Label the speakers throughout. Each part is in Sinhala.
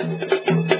Speaker 1: Thank you.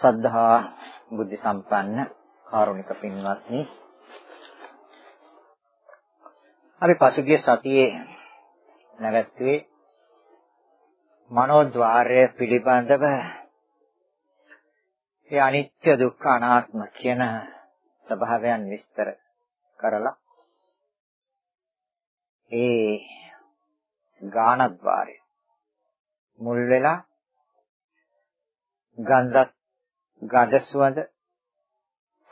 Speaker 1: සද්ධා බුද්ධ සම්පන්න කාරුණික පින්වත්නි. අපි පසුගිය සතියේ නැවැත්තුවේ මනෝද්වාරය පිළිබඳව ඒ අනිත්‍ය දුක්ඛ අනාත්ම කියන ස්වභාවයන් විස්තර කරලා ඒ ගානද්වාරය මුල් වෙලා ගන්ධත් ගඳ සුවඳ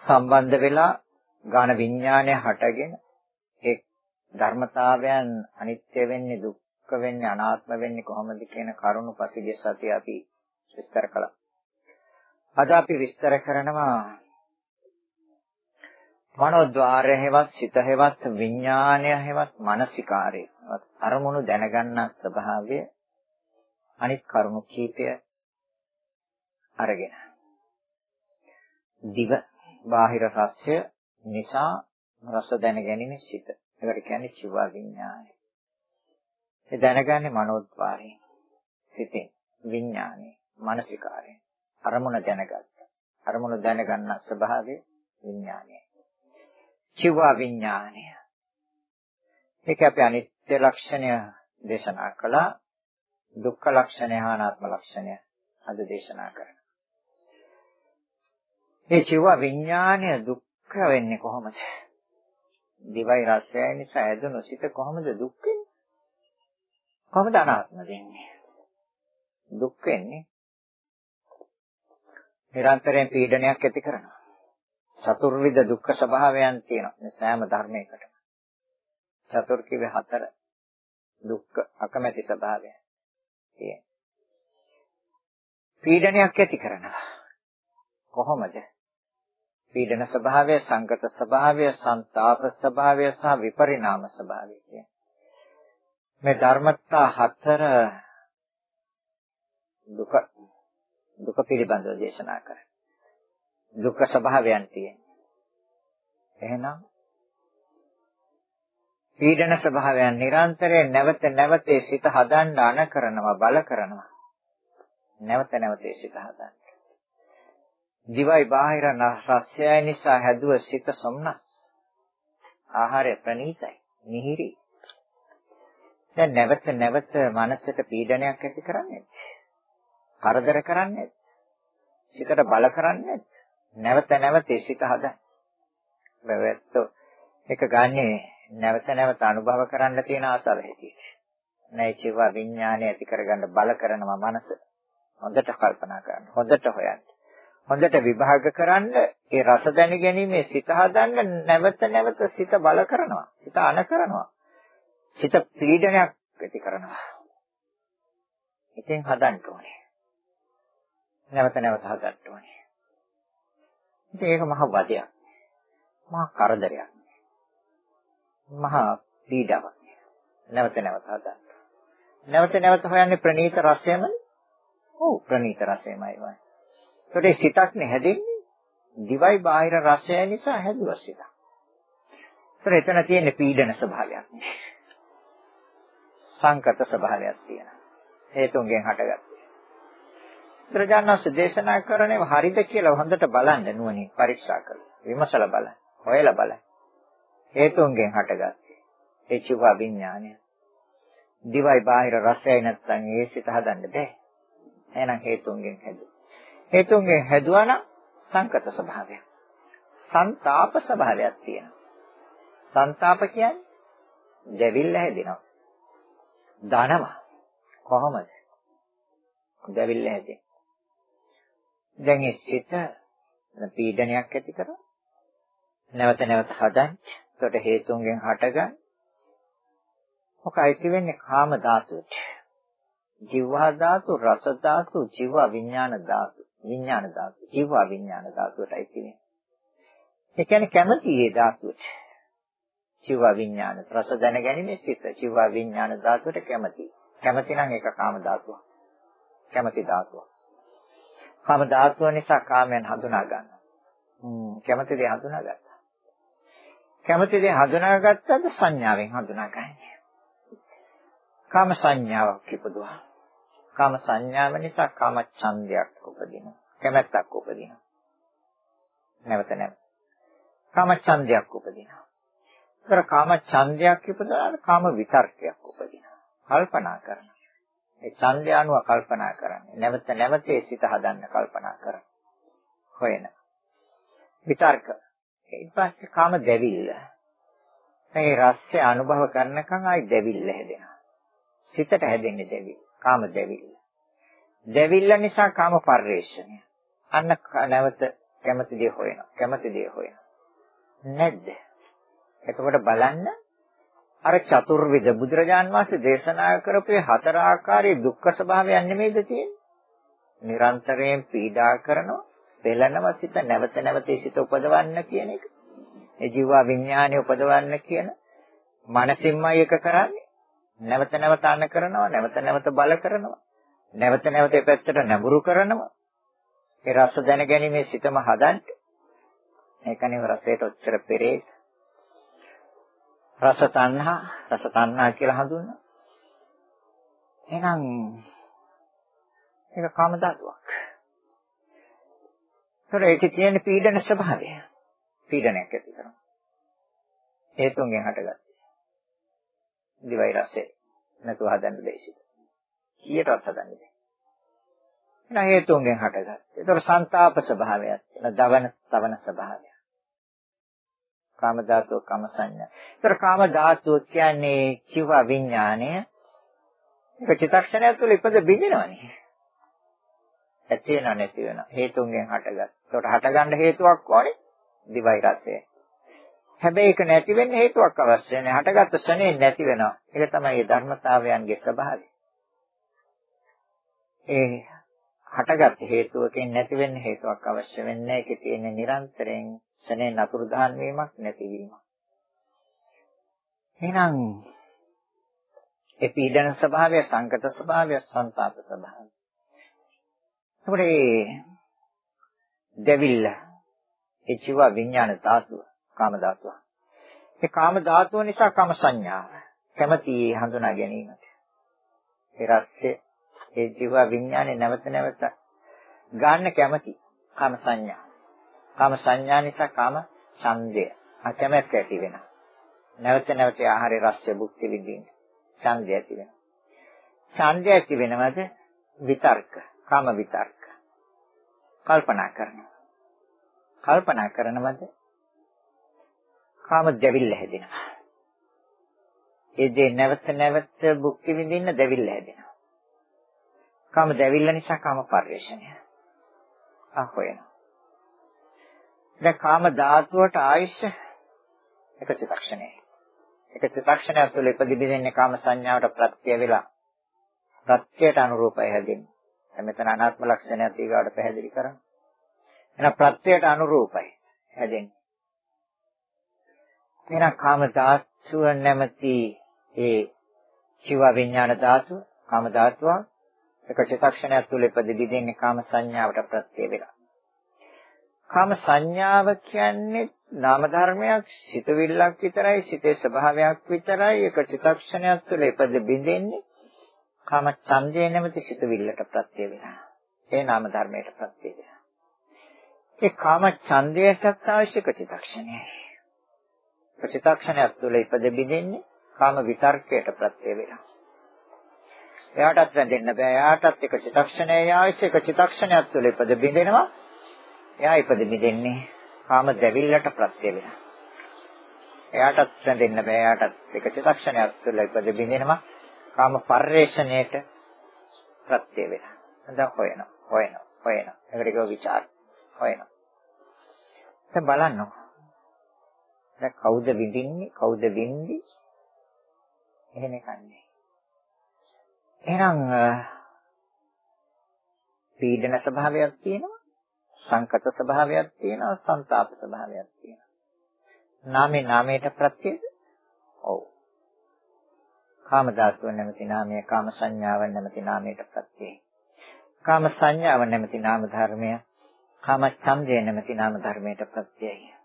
Speaker 1: සම්බන්ධ වෙලා ඝන විඥානය හටගෙන ඒ ධර්මතාවයන් අනිත්‍ය වෙන්නේ දුක්ඛ වෙන්නේ අනාත්ම වෙන්නේ කොහොමද කියන කරුණු පසුගිය සතියේ අපි විස්තර කළා. අද අපි විස්තර කරනවා මනෝද්වාරය හේවත් සිත හේවත් විඥානය හේවත් මානසිකාරය අරමුණු දැනගන්න ස්වභාවය අනිත් කරුණු කීපය අරගෙන දිව බාහිර රසය නිසා රස දැනගැනීමේ සිත. ඒකට කියන්නේ චිව විඥානය. ඒ දැනගන්නේ මනෝද්වාරයෙන්. සිතෙන් විඥානය, මානසිකාරය. අරමුණ දැනගත්ත. අරමුණ දැනගන්න ස්වභාවය විඥානය. චිව විඥානය. ඒක අපි අනිත්‍ය ලක්ෂණය දේශනා කළා. දුක්ඛ ලක්ෂණය හා අනාත්ම ලක්ෂණය අද දේශනා කරනවා. මේ චිව විඥානය දුක්ඛ වෙන්නේ කොහොමද? දිවයි රසයයි නිසා ඇදුණු සිත කොහොමද දුක් වෙන්නේ? කොහොමද අනාත්ම වෙන්නේ? දුක් වෙන්නේ නිරන්තරයෙන් පීඩනයක් ඇති කරනවා. චතුර්විධ දුක්ඛ ස්වභාවයන් තියෙනවා මේ සෑම ධර්මයකටම. චතුර් කිව්වේ හතර දුක්ඛ අකමැති ස්වභාවය. තියෙන. පීඩනයක් ඇති කරනවා. කොහොමද? පීඩන ස්වභාවය, සංගත ස්වභාවය, ਸੰతాප ස්වභාවය සහ විපරිණාම ස්වභාවය කියන්නේ. මේ ධර්මතා හතර දුක දුක පිළිබඳව දේශනා කරා. දුක්ඛ ස්වභාවයන් තියෙනවා. එහෙනම් පීඩන ස්වභාවයන් නිරන්තරයෙන් නැවත නැවත සිත හදන්න අන කරනවා බල කරනවා. නැවත නැවත සිත හදන්න. දිවයි බාහිර රසයයි නිසා හැදුව සිත සොම්නස්. ආහාරය ප්‍රණීතයි, මිහිරි. දැන් නැවත නැවත මනසට පීඩනයක් ඇති කරන්නේ කරදර කරන්නේ සිතට බල කරන්නේ නැවත නැවත සිත හදා. වැවැත්තෝ එක ගන්නේ නැවත නැවත අනුභව කරන්න තියෙන ආසාව හැටියට. නැයිචිව විඥානය ඇති කරගන්න බල කරනවා මනස. හොඳට කල්පනා කරන්න. හොඳට හොයන්න. හොඳට විභාග කරන්න ඒ රස දැන ගැනීමේ සිත හදන්න නැවත නැවත සිත බල කරනවා සිත අන කරනවා. සිත පීඩනයක් ඇති කරනවා. ඉතින් හදන්න ඕනේ. නැවත නැවත හදන්න ඕනේ. ඉතින් ඒක මහ වදයක්. මහ කරදරයක්. මහ පීඩාවක්. නැවත නැවත හදන්න. නැවත නැවත හොයන්නේ ප්‍රනීත රසයම? ඔව් ප්‍රනීත රසයමයි. වයි ඒකට සිතක් නේ හැදෙන්නේ. දිවයි බාහිර රසය නිසා හැදුවා සිතක්. ඒතර එතන තියෙන පීඩන ස්වභාවයක්. සංකත ස්වභාවයක් තියෙනවා. හේතුන්ගෙන් හටගත්තේ. බුදුරජාණන්සේ දේශනා කරන්නේ හරිද කියලා හොඳට බලන්න නුවණින් පරීක්ෂා කරලා විමසලා බලන්න හොයලා බලන්න හේතුන්ගෙන් හටගත්තේ ඒ චිව විඥානය දිවයි බාහිර රසයයි නැත්නම් ඒ සිත හදන්න බෑ එහෙනම් හේතුන්ගෙන් හැදුවා හේතුන්ගෙන් හැදුවා නම් සංකත ස්වභාවයක් සංతాප ස්වභාවයක් තියෙනවා සංతాප කියන්නේ දෙවිල්ල හැදෙනවා ධනම කොහොමද දෙවිල්ල හැදෙන්නේ දැන් ඒ සිත පීඩනයක් ඇති කරා. නැවත නැවත හදන්න. ඒකට හේතුන්ගෙන් හටගන්න. මොක අයිති වෙන්නේ කාම ධාතුවට. ජීවා ධාතු, රස ධාතු, ජීව විඥාන ධාතු, විඥාන ධාතු, ජීව විඥාන ධාතුවට අයිති වෙන්නේ. ඒ කියන්නේ කැමති ඒ ධාතුවට. ජීව විඥාන රස දැනගැනීමේ සිත ජීව විඥාන ධාතුවට කැමති. කැමති නම් ඒක කාම ධාතුවක්. කැමති ධාතුවක්. කාම ධාතුව නිසා කාමයන් හඳුනා ගන්නවා. හ්ම් කැමති දේ හඳුනාගත්තා. කැමති දේ හඳුනාගත්තද සංඥාවෙන් හඳුනාගන්නේ. කාම සංඥාවක් ඉපදුවා. කාම සංඥාව නිසා කාම ඡන්දයක් උපදිනවා. කැමැත්තක් උපදිනවා. නැවත නැවත. කාම ඡන්දයක් උපදිනවා. ඒතර කාම ඡන්දයක් ඉපදලා කාම විතර්කයක් උපදිනවා. කල්පනා කරනවා. ඒ ඡන්දය අනුව කල්පනා කරන්නේ. නැවත නැවත ඒ සිත හදන්න කල්පනා කරන. හොයන. විතර්ක. ඊට පස්සේ කාම දැවිල්ල. ඒ රසය අනුභව කරනකන් ආයි දැවිල්ල හැදෙනවා. සිතට හැදෙන්නේ දැවිල්ල. කාම දැවිල්ල. දැවිල්ල නිසා කාම පරිශ්‍රණය. අන්න නැවත කැමති දේ හොයනවා. කැමති දේ හොයනවා. නැද්ද? එතකොට බලන්න අර චතුර්විධ බුදුරජාන් වහන්සේ දේශනා කරපු හතර ආකාරයේ දුක්ඛ ස්වභාවයන් නෙමෙයිද තියෙන්නේ? නිරන්තරයෙන් පීඩා කරනවා, පෙළනවා සිත නැවත නැවත සිත උපදවන්න කියන එක. ඒ ජීව විඥානය උපදවන්න කියන මනසින්මයි එක කරන්නේ. නැවත නැවත අන කරනවා, නැවත නැවත බල කරනවා. නැවත නැවත ඒ පැත්තට නැඹුරු කරනවා. ඒ රස දැනගැනීමේ සිතම හදන්න. ඒකනේ රසයට ඔච්චර පෙරේ රස තණ්හා රස තණ්හා කියලා හඳුන්වනවා. එහෙනම් ඒක කාම ධාතුවක්. ඒතර ඒකේ තියෙන පීඩන ස්වභාවය. පීඩනයක් ඇති කරනවා. හේතුන්ගෙන් හටගත්තේ. දිවයි රසය නැතුව හදන්න බැහැ. කීයටවත් හදන්න බැහැ. එහෙනම් හේතුන්ගෙන් හටගත්තේ. ඒතර සංతాප ස්වභාවයක්. දවන තවන ස්වභාවයක්. කාම ධාතුව කාම සංඥා. ඒතර කාම ධාතුව කියන්නේ චිව විඥාණය. ඒක චිත්තක්ෂණය තුළ ඉපද බිඳිනවනේ. ඇති වෙනව නැති වෙනව හේතුන්ගෙන් හටගත්. ඒකට හටගන්න හේතුවක් ඕනේ දිවයි රසය. හැබැයි ඒක නැති වෙන්න හේතුවක් අවශ්‍ය නැහැ. හටගත්ත ශනේ නැති වෙනවා. ඒක තමයි ධර්මතාවයන්ගේ ස්වභාවය. ඒ හටගත් හේතුවකින් නැති වෙන්න හේතුවක් අවශ්‍ය වෙන්නේ ඒකේ තියෙන නිරන්තරයෙන් ශනේ නතුරු දහන් වීමක් නැතිවීමක් එහෙනම් ඒ පීඩන ස්වභාවය සංකත ස්වභාවය සංతాප ස්වභාවය එතකොට මේ දෙවිල්ල ඒ ජීව විඥාන ධාතුව කාම ධාතුව ඒ කාම ධාතුව නිසා කාම සංඥාව කැමැති හඳුනා ගැනීමට ඒ රස්සේ ඒ ජීව විඥානේ නැවත නැවත ගන්න කැමති කාම සංඥා. කාම සංඥා නිසා කාම ඡන්දය. අකමැත්ත ඇති වෙනවා. නැවත නැවත ආහාරය රසය භුක්ති විඳින්න. ඡන්දය ඇති වෙනවා. ඡන්දය ඇති වෙනවද විතර්ක, කාම විතර්ක. කල්පනා කරනවා. කල්පනා කරනවද කාම දෙවිල්ල හැදෙනවා. ඒ දේ නැවත නැවත භුක්ති විඳින්න දෙවිල්ල හැදෙනවා. කාම දැවිල්ල නිසා කාම පරිශ්‍රණය. ආ හොයන. දැන් කාම ධාතුවට ආයශ එක චිත්තක්ෂණය. එක චිත්තක්ෂණය තුළ ඉපදිබින්නේ කාම සංඥාවට ප්‍රත්‍ය වෙලා ප්‍රත්‍යයට අනුරූපයි හැදෙන්නේ. දැන් මෙතන අනාත්ම ලක්ෂණයක් ඊගාට පැහැදිලි කරා. එහෙනම් ප්‍රත්‍යයට අනුරූපයි හැදෙන්නේ. එහෙනම් කාම ධාතුව නැමැති ඒ ජීව විඥාන ධාතුව කාම ධාතුව එක චිත්තක්ෂණයක් තුළ ඉපදෙදී දෙන්නේ කාම සංඥාවට ප්‍රත්‍ය වෙලා. කාම සංඥාව කියන්නේ නාම ධර්මයක් සිතවිල්ලක් විතරයි සිතේ ස්වභාවයක් විතරයි එක චිත්තක්ෂණයක් තුළ ඉපද බිඳෙන්නේ කාම ඡන්දය නැමැති සිතවිල්ලට ප්‍රත්‍ය වෙනවා ඒ නාම ධර්මයට ප්‍රත්‍ය වෙනවා ඒ කාම ඡන්දයටත් අවශ්‍ය චිත්තක්ෂණයයි. චිත්තක්ෂණයක් තුළ ඉපද බිඳෙන්නේ කාම විතර්කයට ප්‍රත්‍ය වෙනවා එයාටත් වැඳෙන්න බෑ. එයාටත් එක චිත්තක්ෂණයේ ආයශ එක චිත්තක්ෂණයක් තුළ ඉපද බිඳෙනවා. එයා ඉපද බිඳෙන්නේ කාම දැවිල්ලට ප්‍රත්‍ය වෙනවා. එයාටත් වැඳෙන්න බෑ. එයාටත් එක චිත්තක්ෂණයක් තුළ ඉපද බිඳෙනවා. කාම පරිේශණයට ප්‍රත්‍ය වෙනවා. දැන් හොයනවා. හොයනවා. හොයනවා. ඒකට කියව ਵਿਚාර. හොයනවා. දැන් බලන්න. දැන් කවුද විඳින්නේ? කවුද විඳි? එහෙම කන්නේ. එහෙනම් පීඩන ස්වභාවයක් තියෙනවා සංකත ස්වභාවයක් තියෙනවා සංతాප ස්වභාවයක් තියෙනවා නාමේ නාමයට ප්‍රත්‍යද ඔව් කාම ධාතුව නැමැති නාමය කාම සංඥාව නැමැති නාමයට ප්‍රත්‍යයි කාම සංඥාව නැමැති නාම ධර්මය කාම ඡන්දය නැමැති නාම ධර්මයට ප්‍රත්‍යයි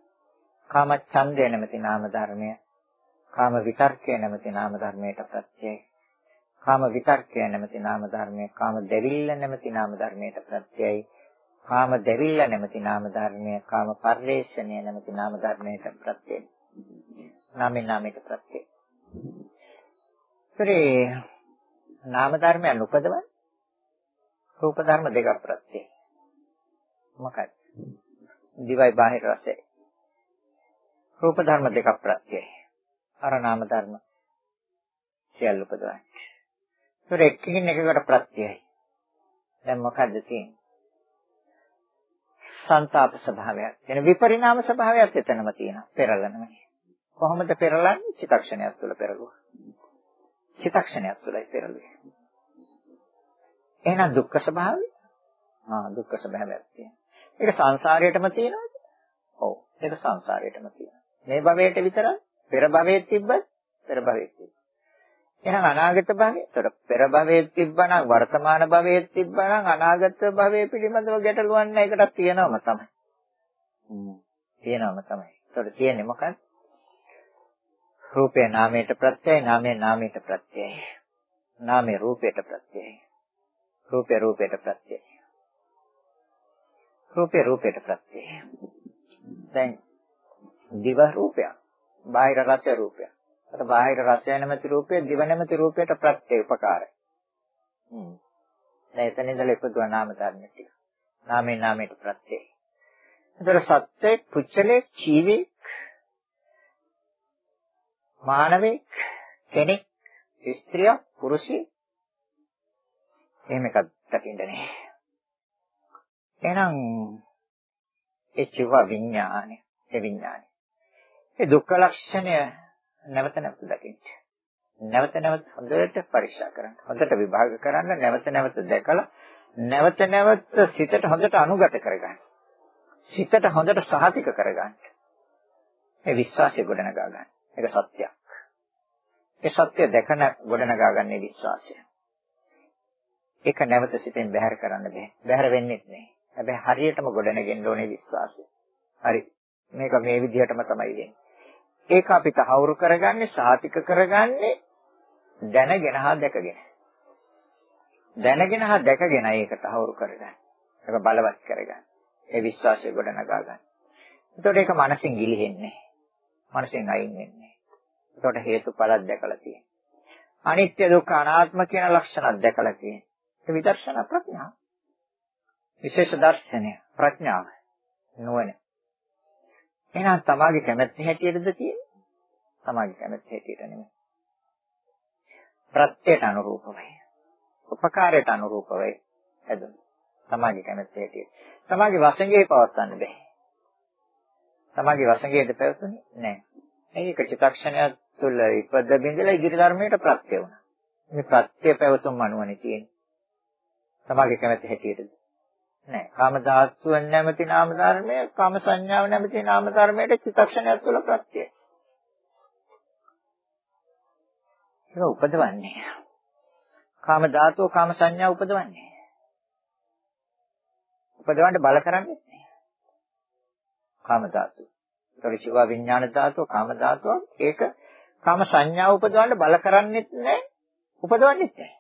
Speaker 1: කාම ඡන්දය නැමැති නාම ධර්මය කාම විතර්කය නැමැති නාම ධර්මයට ප්‍රත්‍යයි කාම විතර්කය නැමැති නාම ධර්මය කාම දෙවිල්ල නැමැති නාම ධර්මයට ප්‍රත්‍යයයි. කාම දෙවිල්ල නැමැති නාම ධර්මය කාම පරිේශණය නැමැති නාම ධර්මයට ප්‍රත්‍යයයි. නාමෙන් නාමයට ප්‍රත්‍යයයි. ඉතින් නාම ධර්මයන් උපදවන්නේ රූප ධර්ම දෙකක් ප්‍රත්‍යයයි. මොකක්ද? දිවයි බාහිර රසයි රූප ධර්ම දෙකක් ප්‍රත්‍යයයි අර නාම ධර්ම සියල්ල උපදවන්නේ ඒතර එකකින් එකකට ප්‍රත්‍යයයි. දැන් මොකද්ද තියෙන්නේ? සංతాප ස්වභාවයක්. එන විපරිණාම ස්වභාවයක් එතනම තියෙනවා. පෙරලනවා. කොහොමද පෙරලන්නේ? චිතක්ෂණයක් තුළ පෙරළුවා. චිතක්ෂණයක් තුළයි පෙරළුවේ. එහෙනම් දුක්ඛ ස්වභාවය? ආ දුක්ඛ ස්වභාවයක් තියෙනවා. ඒක සංසාරයටම තියෙනවද? ඔව්. ඒක සංසාරයටම තියෙනවා. මේ භවයට විතරයි පෙර භවයේ තිබ්බත් පෙර භවයේ තිබ්බ. එහෙනම් අනාගත භවයේ, ඒතර පෙර භවයේ තිබ්බනම් වර්තමාන භවයේ තිබ්බනම් අනාගත භවයේ පිළිබඳව ගැටලුවක් නැහැ. ඒකටත් තියෙනවම තමයි. හ්ම්. තියෙනවම තමයි. ඒතර තියෙන්නේ මොකක්ද? රූපේ නාමයට ප්‍රත්‍යයයි, නාමයේ නාමයට ප්‍රත්‍යයයි. නාමයේ රූපයට ප්‍රත්‍යයයි. රූපේ රූපයට ප්‍රත්‍යයයි. රූපේ රූපයට ප්‍රත්‍යයයි. දැන් දිව රූපයක්, බාහිර රස රූපයක්. අර බාහිර රසය නැමැති රූපය දිව නැමැති රූපයට ප්‍රත්‍ය උපකාරයි. හ්ම්. දැන් එතන ඉඳලා ඉපදුවා නාම ධර්ම ටික. නාමේ නාමයට ප්‍රත්‍යයි. ඒතර සත්‍යෙක් පුච්චලෙක් ජීවෙක් මානවෙක් කෙනෙක් ස්ත්‍රියක් පුරුෂයෙක් එහෙම එකක් දකින්න. එහෙනම් ඒ චිව විඥානය ඒ විඥානය. ඒ දුක්ඛ ලක්ෂණය නැවත නැවත දකින්න. නැවත නැවත හොඳට පරීක්ෂා කරන්න. හොඳට විභාග කරන්න, නැවත නැවත දැකලා නැවත නැවත සිතට හොඳට අනුගත කරගන්න. සිතට හොඳට සහතික කරගන්න. ඒ විශ්වාසය ගොඩනගා ගන්න. ඒක සත්‍යයක්. ඒ සත්‍ය දැකන ගොඩනගා ගන්න විශ්වාසය. ඒක නැවත සිතෙන් බැහැර කරන්න බෑ. බැහැර වෙන්නේ නැහැ. හැබැයි හරියටම ගොඩනගෙන්න ඕනේ විශ්වාසය. හරි. මේක මේ විදිහටම තමයි වෙන්නේ. ඒක අපි තහවුරු කරගන්නේ සාතික කරගන්නේ දැනගෙන හා දැකගෙන. දැනගෙන හා දැකගෙන ඒක තහවුරු කරගන්න. ඒක බලවත් කරගන්න. ඒ විශ්වාසය ගොඩනගා ගන්න. එතකොට ඒක මනසින් ගිලිහෙන්නේ. මනසෙන් අයින් වෙන්නේ. එතකොට හේතුඵලක් දැකලා තියෙනවා. අනිත්‍ය දුක්ඛ අනාත්ම කියන ලක්ෂණක් දැකලා තියෙනවා. ඒ විදර්ශනා ප්‍රඥා. විශේෂ දර්ශනය ප්‍රඥාව නුවණ. එහෙනම් තමාගේ කැමැත්ත හැටියටද තියෙන්නේ? තමාගේ කැමැත්ත හැටියට නෙමෙයි. ප්‍රත්‍යයට අනුරූපවයි. උපකාරයට අනුරූපවයි හැදුනේ. තමාගේ කැමැත්ත හැටියට. තමාගේ වසඟේ පවත්වන්න බෑ. තමාගේ වසඟේද පැවතුනේ නැහැ. මේක චිත්තක්ෂණය තුළ ඉපද බින්දලා ඉදිරි ධර්මයට ප්‍රත්‍ය වුණා. මේ ප්‍රත්‍ය පැවතුම් අනුවනේ තියෙන්නේ. තමාගේ කැමැත්ත හැටියටද? නෑ. කාම ධාතුව නැමැති නාම ධර්මය, කාම සංඥාව නැමැති නාම ධර්මයට චිත්තක්ෂණයක් තුළ ප්‍රත්‍යයයි. ඒක උපදවන්නේ. කාම ධාතුව කාම සංඥා උපදවන්නේ. උපදවන්න බල කරන්නේ නැහැ. කාම ධාතුව. ඒතර චිව විඥාන ධාතුව කාම ධාතුව ඒක කාම සංඥාව උපදවන්න බල කරන්නේත් නැහැ උපදවන්නේත් නැහැ.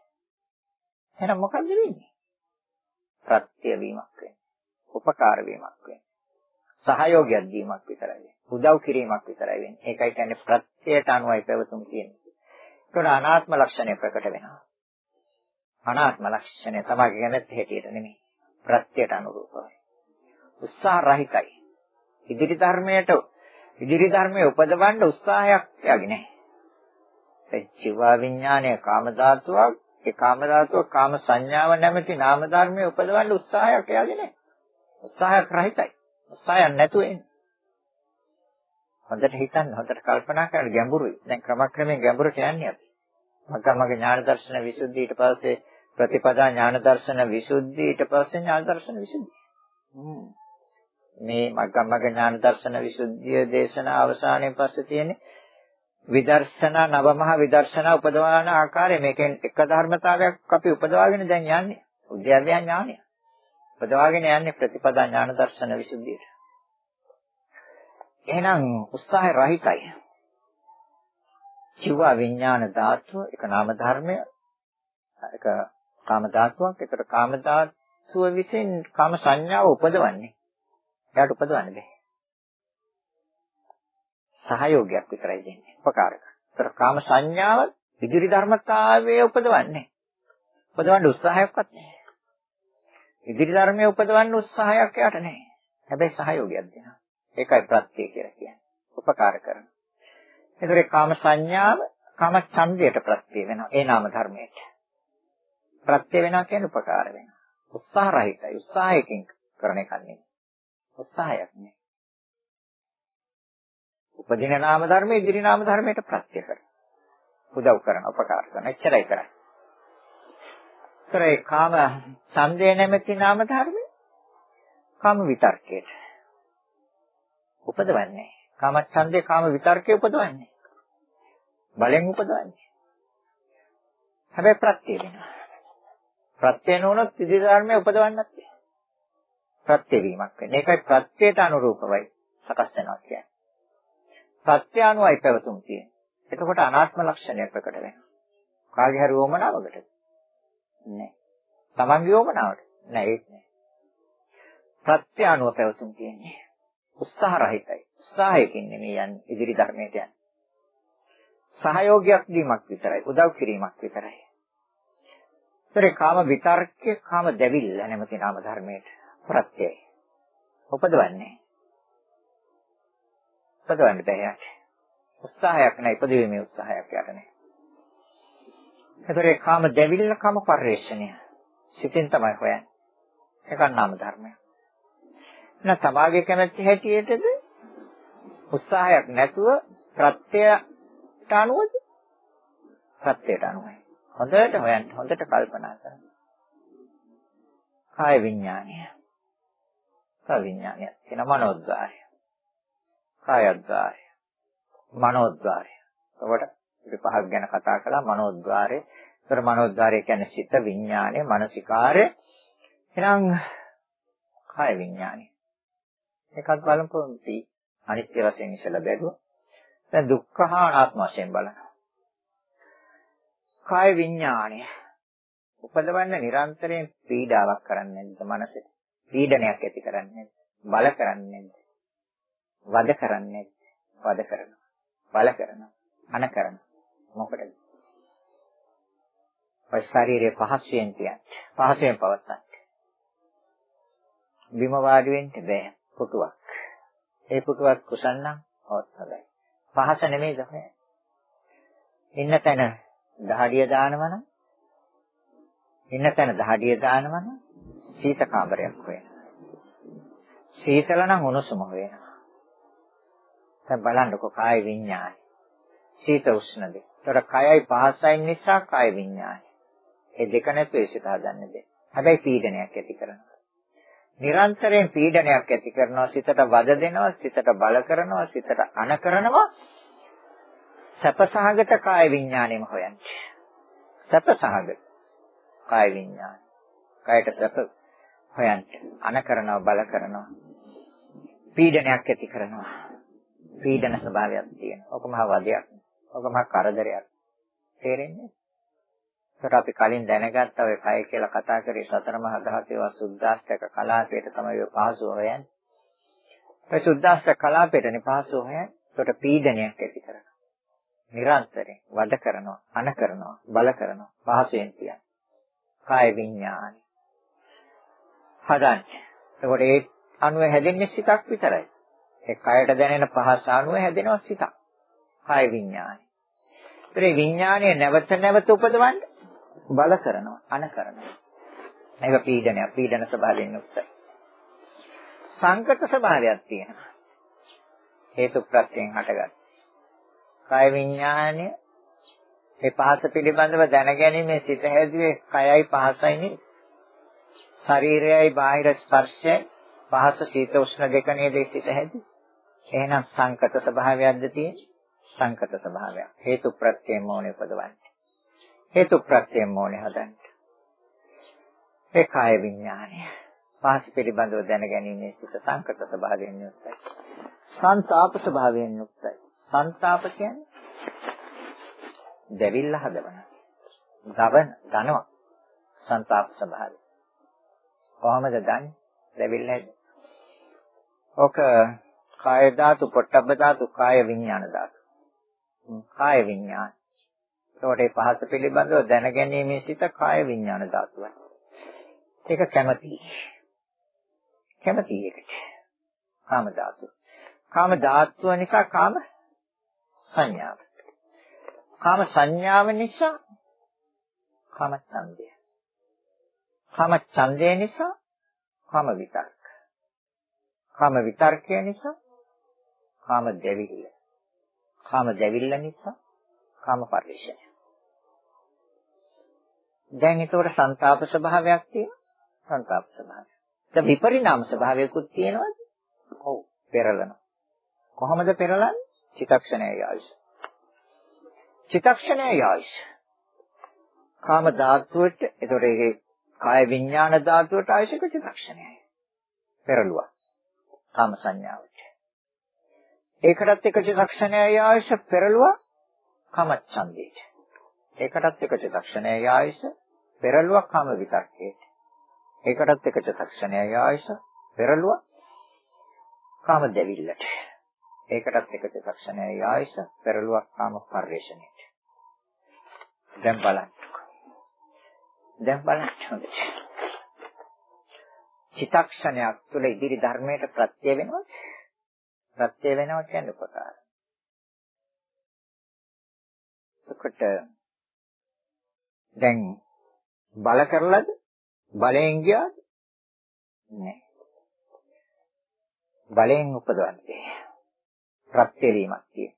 Speaker 1: එහෙනම් මොකද්ද වෙන්නේ? ප්‍රත්‍ය වීමක් වෙන්නේ. උපකාර වීමක් වෙන්නේ. සහයෝගයක් දීමක් විතරයි. උදව් කිරීමක් විතරයි වෙන්නේ. ඒකයි කියන්නේ ප්‍රත්‍යයට අනුවයි පැවතුම් කියන්නේ. ඒකට අනාත්ම ලක්ෂණය ප්‍රකට වෙනවා. අනාත්ම ලක්ෂණය තමයි කැමැත්ත හැටියට නෙමෙයි. ප්‍රත්‍යයට අනුරූපයි. උත්සාහ රහිතයි. ඉදිරි ධර්මයට ඉදිරි ධර්මයේ උපදවන්න උත්සාහයක් යන්නේ නැහැ. ඒ ජීව විඥානය කාම ධාතුවක්, ඒ කාම ධාතුව කාම සංඥාව නැමැති නාම ධර්මයේ උපදවන්න උත්සාහයක් යන්නේ නැහැ. උත්සාහයක් රහිතයි. උත්සාහයක් නැතුව එන්නේ. හොඳට හිතන්න හොඳට කල්පනා කරන්න ගැඹුරුයි. දැන් ක්‍රමක්‍රමයෙන් ගැඹුරට යන්නේ අපි. මග්ගමග්ග ඥාන දර්ශන විසුද්ධි ඊට පස්සේ ප්‍රතිපදා ඥාන දර්ශන විසුද්ධි ඊට පස්සේ ඥාන දර්ශන විසුද්ධි. මේ මග්ගමග්ග ඥාන දර්ශන විසුද්ධිය දේශනා අවසානයේ පස්සේ තියෙන්නේ විදර්ශනා නවමහා විදර්ශනා උපදවන ආකාරය මේකෙන් එක ධර්මතාවයක් අපි උපදවාගෙන දැන් යන්නේ. උද්‍යව්‍ය ඥානය. උපදවාගෙන යන්නේ ප්‍රතිපදා ඥාන දර්ශන විසුද්ධියට. එහෙනම් උත්සාහය රහිතයි. චිව විඥාන ධාතුව එක නාම ධර්මය එක කාම ධාතුවක් ඒකට කාම ධාතුව විසින් කාම සංඥාව උපදවන්නේ එයාට උපදවන්න බෑ සහයෝගයක් විතරයි දෙන්නේ උපකාරක. ඒතර කාම සංඥාව ඉදිරි ධර්මතාවයේ උපදවන්නේ උපදවන්න උත්සාහයක්වත් නැහැ ඉදිරි ධර්මයේ උපදවන්න උත්සාහයක් යට නැහැ හැබැයි සහයෝගයක් දෙනවා ඒකයි ප්‍රත්‍ය කියලා කියන්නේ. උපකාර කරන. ඒතරේ කාම සංඥාව කාම ඡන්දයට ප්‍රත්‍ය වෙනවා. ඒ නාම ධර්මයට. ප්‍රත්‍ය වෙනවා කියන්නේ උපකාර වෙනවා. උත්සාහ රහිතයි. උත්සාහයකින් කරන එකක් නෙමෙයි. උත්සාහයක් නෙමෙයි. උපදින නාම ධර්මයේ ඉදිරි නාම ධර්මයට ප්‍රත්‍ය කරනවා. උදව් කරන උපකාර කරන එච්චරයි කරන්නේ. ඒතරේ කාම ඡන්දය නැමැති නාම ධර්මය කාම විතර්කයට උපදවන්නේ. කාමච්ඡන්දේ කාම විතර්කේ උපදවන්නේ. බලෙන් උපදවන්නේ. හැබැයි ප්‍රත්‍ය වෙනවා. ප්‍රත්‍ය නොවුනොත් ඉදිරි ධර්මයේ උපදවන්නත් බැහැ. ප්‍රත්‍ය වීමක් වෙන්නේ. ඒකයි ප්‍රත්‍යයට අනුරූපවයි සකස් වෙනවා කියන්නේ. ප්‍රත්‍ය අනුවයි පැවතුම් තියෙන්නේ. එතකොට අනාත්ම ලක්ෂණය ප්‍රකට වෙනවා. කාගේ හරි වමනාවකට? නෑ. තමන්ගේ වමනාවට? නෑ ඒක නෑ. ප්‍රත්‍ය අනුව පැවතුම් තියෙන්නේ. උත්සාහ රහිතයි. උත්සාහයකින් නෙමෙයි යන්නේ ඉදිරි ධර්මයට යන්නේ. සහයෝගයක් දීමක් විතරයි. උදව් කිරීමක් විතරයි. ඒතරේ කාම විතර්කයේ කාම දැවිල්ල නැමැති නාම ධර්මයට ප්‍රත්‍යයයි. උපදවන්නේ. උපදවන්න බැහැ. උත්සාහයක් නැහැ ඉපදීමේ උත්සාහයක් යට නැහැ. ඒතරේ කාම දැවිල්ල කාම පරිශ්‍රණය. සිතින් තමයි හොයන්නේ. ඒක නාම ධර්මයක්. නැත්නම් සමාගයේ කැමැත්ත හැටියටද උත්සාහයක් නැතුව ප්‍රත්‍යයට අනුවද ප්‍රත්‍යයට අනුවයි හොඳට හොයන්න හොඳට කල්පනා කරන්න කාය විඥානය කාය විඥානය කියන මනෝද්වාරය කායද්වාරය මනෝද්වාරය එතකොට අපි පහක් ගැන කතා කළා මනෝද්වාරය ඒතර මනෝද්වාරය කියන්නේ සිත විඥානය මානසිකාරය එහෙනම් කාය විඥානය එකක් බලමු අපි අනිත්‍ය වශයෙන් ඉස්සලා බැලුවා. දැන් දුක්ඛ හා අනාත්ම වශයෙන් බලනවා. කාය විඥාණය උපදවන්න නිරන්තරයෙන් පීඩාවක් කරන්නේ නැද්ද මනසට? පීඩනයක් ඇති කරන්නේ බල කරන්නේ නැද්ද? වද කරන්නේ වද කරනවා. බල කරනවා. අන කරනවා. මොකටද? ඔය ශරීරයේ පහසුවෙන් තියන්න. පහසුවෙන් පවත්තන්න. බිම වාඩි වෙන්න බෑ. පුටුවක්. ඒ පුටුවක් කුසන්නම් හොත් හොඳයි. පහස නෙමෙයි තමයි. ඉන්න තැන දහඩිය දානවනම් ඉන්න තැන දහඩිය දානවනම් සීත කාමරයක් වෙනවා. සීතල නම් උණුසුම වෙනවා. දැන් බලන්නකො කාය විඤ්ඤාණය. සීත උෂ්ණද. ඒතර කයයි පහසයි නිසා කාය විඤ්ඤාණය. ඒ දෙක නැතුව ඒ සිත හදන්නේ බෑ. හැබැයි පීඩනයක් ඇති කරනවා. නිරන්තරයෙන් පීඩනයක් ඇති කරනවා සිතට වද දෙනවා සිතට බල කරනවා සිතට අන කරනවා සැපසහගත කාය විඥාණයම හොයන්නේ සැපසහගත කාය විඥාන කායට සැප හොයන්නේ අන කරනවා බල කරනවා පීඩනයක් ඇති කරනවා පීඩන ස්වභාවයක් තියෙනවා. ඔක මහ වදයක්. ඔක මහ කරදරයක්. තේරෙන්නේ? ඒකට අපි කලින් දැනගත්ත ඔය කය කියලා කතා කරේ සතර මහා ධාතුවේ සුද්ධාෂ්ටක කලාපයට තමයි ඔය පහසු හොයන්නේ. ඔය සුද්ධාෂ්ටක කලාපයටනේ පහසු හොයන්නේ. ඒකට පීඩනයක් ඇති කරනවා. නිරන්තරයෙන් වද කරනවා, අන කරනවා, බල කරනවා. පහසුවෙන් කියන්නේ. කාය විඥානයි. හදන්නේ. ඒකට ඒ අණුව හැදෙන්නේ සිතක් විතරයි. ඒ කයට දැනෙන පහස අණුව හැදෙනවා සිතක්. කාය විඥානයි. ඒ විඥානය නැවත නැවත උපදවන්න බල කරනවා, අන කරනවා. මේක පීඩනයක්. පීඩන ස්වභාවයෙන් යුක්තයි. සංකත ස්වභාවයක් තියෙනවා. හේතු ප්‍රත්‍යයෙන් හටගන්න. කාය විඥානය ඒ පහස පිළිබඳව දැනගැනීමේ සිත හැදුවේ කයයි පහසයි නේ. ශරීරයයි බාහිර ස්පර්ශයයි පහස සීත උෂ්ණ දෙක නේද සිත හැදුවේ. එහෙනම් සංකත ස්වභාවයක්ද තියෙන්නේ? සංකත ස්වභාවයක්. හේතු ප්‍රත්‍යයෙන් මොනේ උපදවන්නේ. හේතු ප්‍රත්‍යයෙන් මොනේ හදන්න. ඒ කාය විඥානය. පාස පිළිබඳව දැනගැනීමේ සිට සංකත ස්වභාවයෙන් යුක්තයි. සංతాප ස්වභාවයෙන් යුක්තයි. සංతాප කියන්නේ දෙවිල්ල හදවන. ගවන, ධනවා. සංతాප ස්වභාවය. කොහමද දන්නේ? දෙවිල්ල ඕක කාය ධාතු, පොට්ටබ්බ ධාතු, කාය විඥාන ධාතු. කාය විඥාන. ඒකට ඒ පහස පිළිබඳව දැනගැනීමේ සිත කාය විඥාන ධාතුවයි. ඒක කැමැති. කැමැති එකට. කාම ධාතුව. කාම ධාතුව නිසා කාම සංඥාව. කාම සංඥාව නිසා කාම ඡන්දය. කාම ඡන්දය නිසා කාම විතර්ක. කාම විතර්කය නිසා කාම දෙවිල්ල. කාම දෙවිල්ල නිසා කාම පරිශ්‍රය. දැන් ඒතකොට සංతాප ස්වභාවයක් තියෙනවා. සංతాප ස්වභාවය. දැන් විපරිණාම ස්වභාවයකුත් තියෙනවද? ඔව් පෙරලනවා. කොහොමද පෙරලන්නේ? චිත්තක්ෂණයේ ආයුෂ. චිත්තක්ෂණයේ ආයුෂ. කාම ධාතුවට එතකොට ඒකේ කාය විඥාන ධාතුවට ආයුෂක චිත්තක්ෂණයයි. පෙරළුවා. කාම සංඥාවට. ඒකටත් එක චිත්තක්ෂණයේ ආයුෂ පෙරළුවා කාමච්ඡන්දේට. ඒකටත් එක චිත්තක්ෂණයේ ආයුෂ පෙරළුවා කාම විතක්කේට. ඒකටත් එක චිත්තක්ෂණයේ ආයුෂ පෙරළුවා කාම දෙවිල්ලට. ඒකටත් එක චිත්තක්ෂණයේ ආයුෂ පෙරළුවක් කාම පරිශ්‍රණයට. දැන් බලන්න. දැන් බලන්න හොඳට. චිත්තක්ෂණයක් තුළ ඉදිරි ධර්මයට ප්‍රත්‍ය වෙනවා. ප්‍රත්‍ය වෙනවා කියන්නේ උපකාර. එතකොට දැන් බල කරලාද බලයෙන් ගියාද? නෑ. බලයෙන් උපදවන්නේ. ප්‍රත්‍ය වීමක් තියෙන.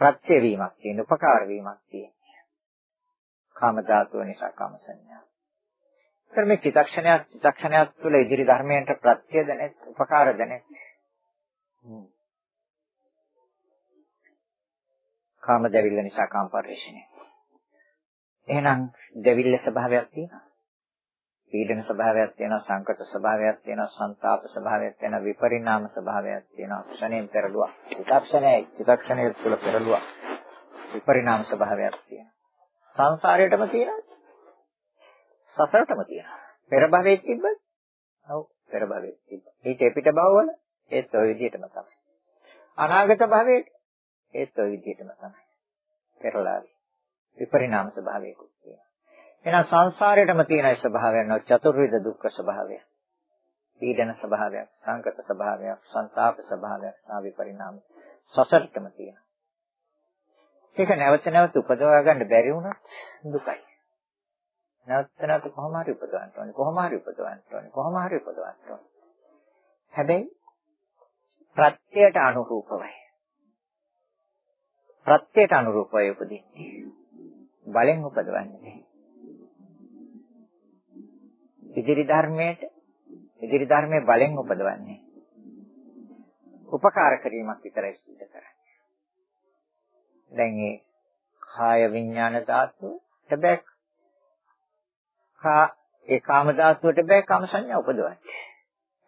Speaker 1: ප්‍රත්‍ය වීමක් තියෙන, උපකාර වීමක් තියෙන. කාම ධාතුව නිසා කාම සංඥා. ඒතර මේ චිත්තක්ෂණයක් චිත්තක්ෂණයක් තුළ ඉදිරි ධර්මයන්ට ප්‍රත්‍ය දැනෙත්, උපකාර දැනෙත්. කාම දෙවිල්ල නිසා කාම පරිශ්‍රණය. එහෙනම් දෙවිල්ල ස්වභාවයක් තියෙනවා. පීඩන ස්වභාවයක් තියෙනවා සංකත ස්වභාවයක් තියෙනවා සංతాප ස්වභාවයක් තියෙනවා විපරිණාම ස්වභාවයක් තියෙනවා ක්ෂණයෙන් පෙරළුවා චිත්තක්ෂණයේ චිත්තක්ෂණයේ තුල පෙරළුවා විපරිණාම ස්වභාවයක් තියෙනවා සංසාරයටම තියෙනවා සසරටම තියෙනවා. පෙර භවෙත් තිබ්බද? ඔව් පෙර භවෙත් තිබ්බා. ඊට එපිට භවවල ඒත් ওই විදිහටම තමයි. අනාගත භවයේ ඒත් ওই විදිහටම තමයි. පෙරලාවි. විපරිණාම ස්වභාවයකුත් තියෙනවා. එහෙනම් සංසාරයටම තියෙන ස්වභාවයන් චතුර්විධ දුක්ඛ ස්වභාවය. පීඩන ස්වභාවයක්, සංකත ස්වභාවයක්, ਸੰతాප ස්වභාවයක්, ආවිපරිණාම සසරටම තියෙනවා. ඒක නැවත නැවත උපදවා ගන්න බැරි වුණොත් දුකයි. නැවත නැවත කොහොම හරි උපදවන්න ඕනේ. කොහොම හරි උපදවන්න ඕනේ. කොහොම හරි උපදවන්න ඕනේ. හැබැයි ප්‍රත්‍යයට අනුරූපවයි. ප්‍රත්‍යයට අනුරූපවයි උපදින්නේ. බලෙන් උපදවන්නේ. ඉදිරි ධර්මයට ඉදිරි ධර්මයේ බලෙන් උපදවන්නේ. උපකාර කිරීමක් විතරයි සිද්ධ කරන්නේ. දැන් මේ කාය විඥාන ධාතුවට බෑ කා ඒ කාම ධාතුවට බෑ කාම සංඥා උපදවන්න.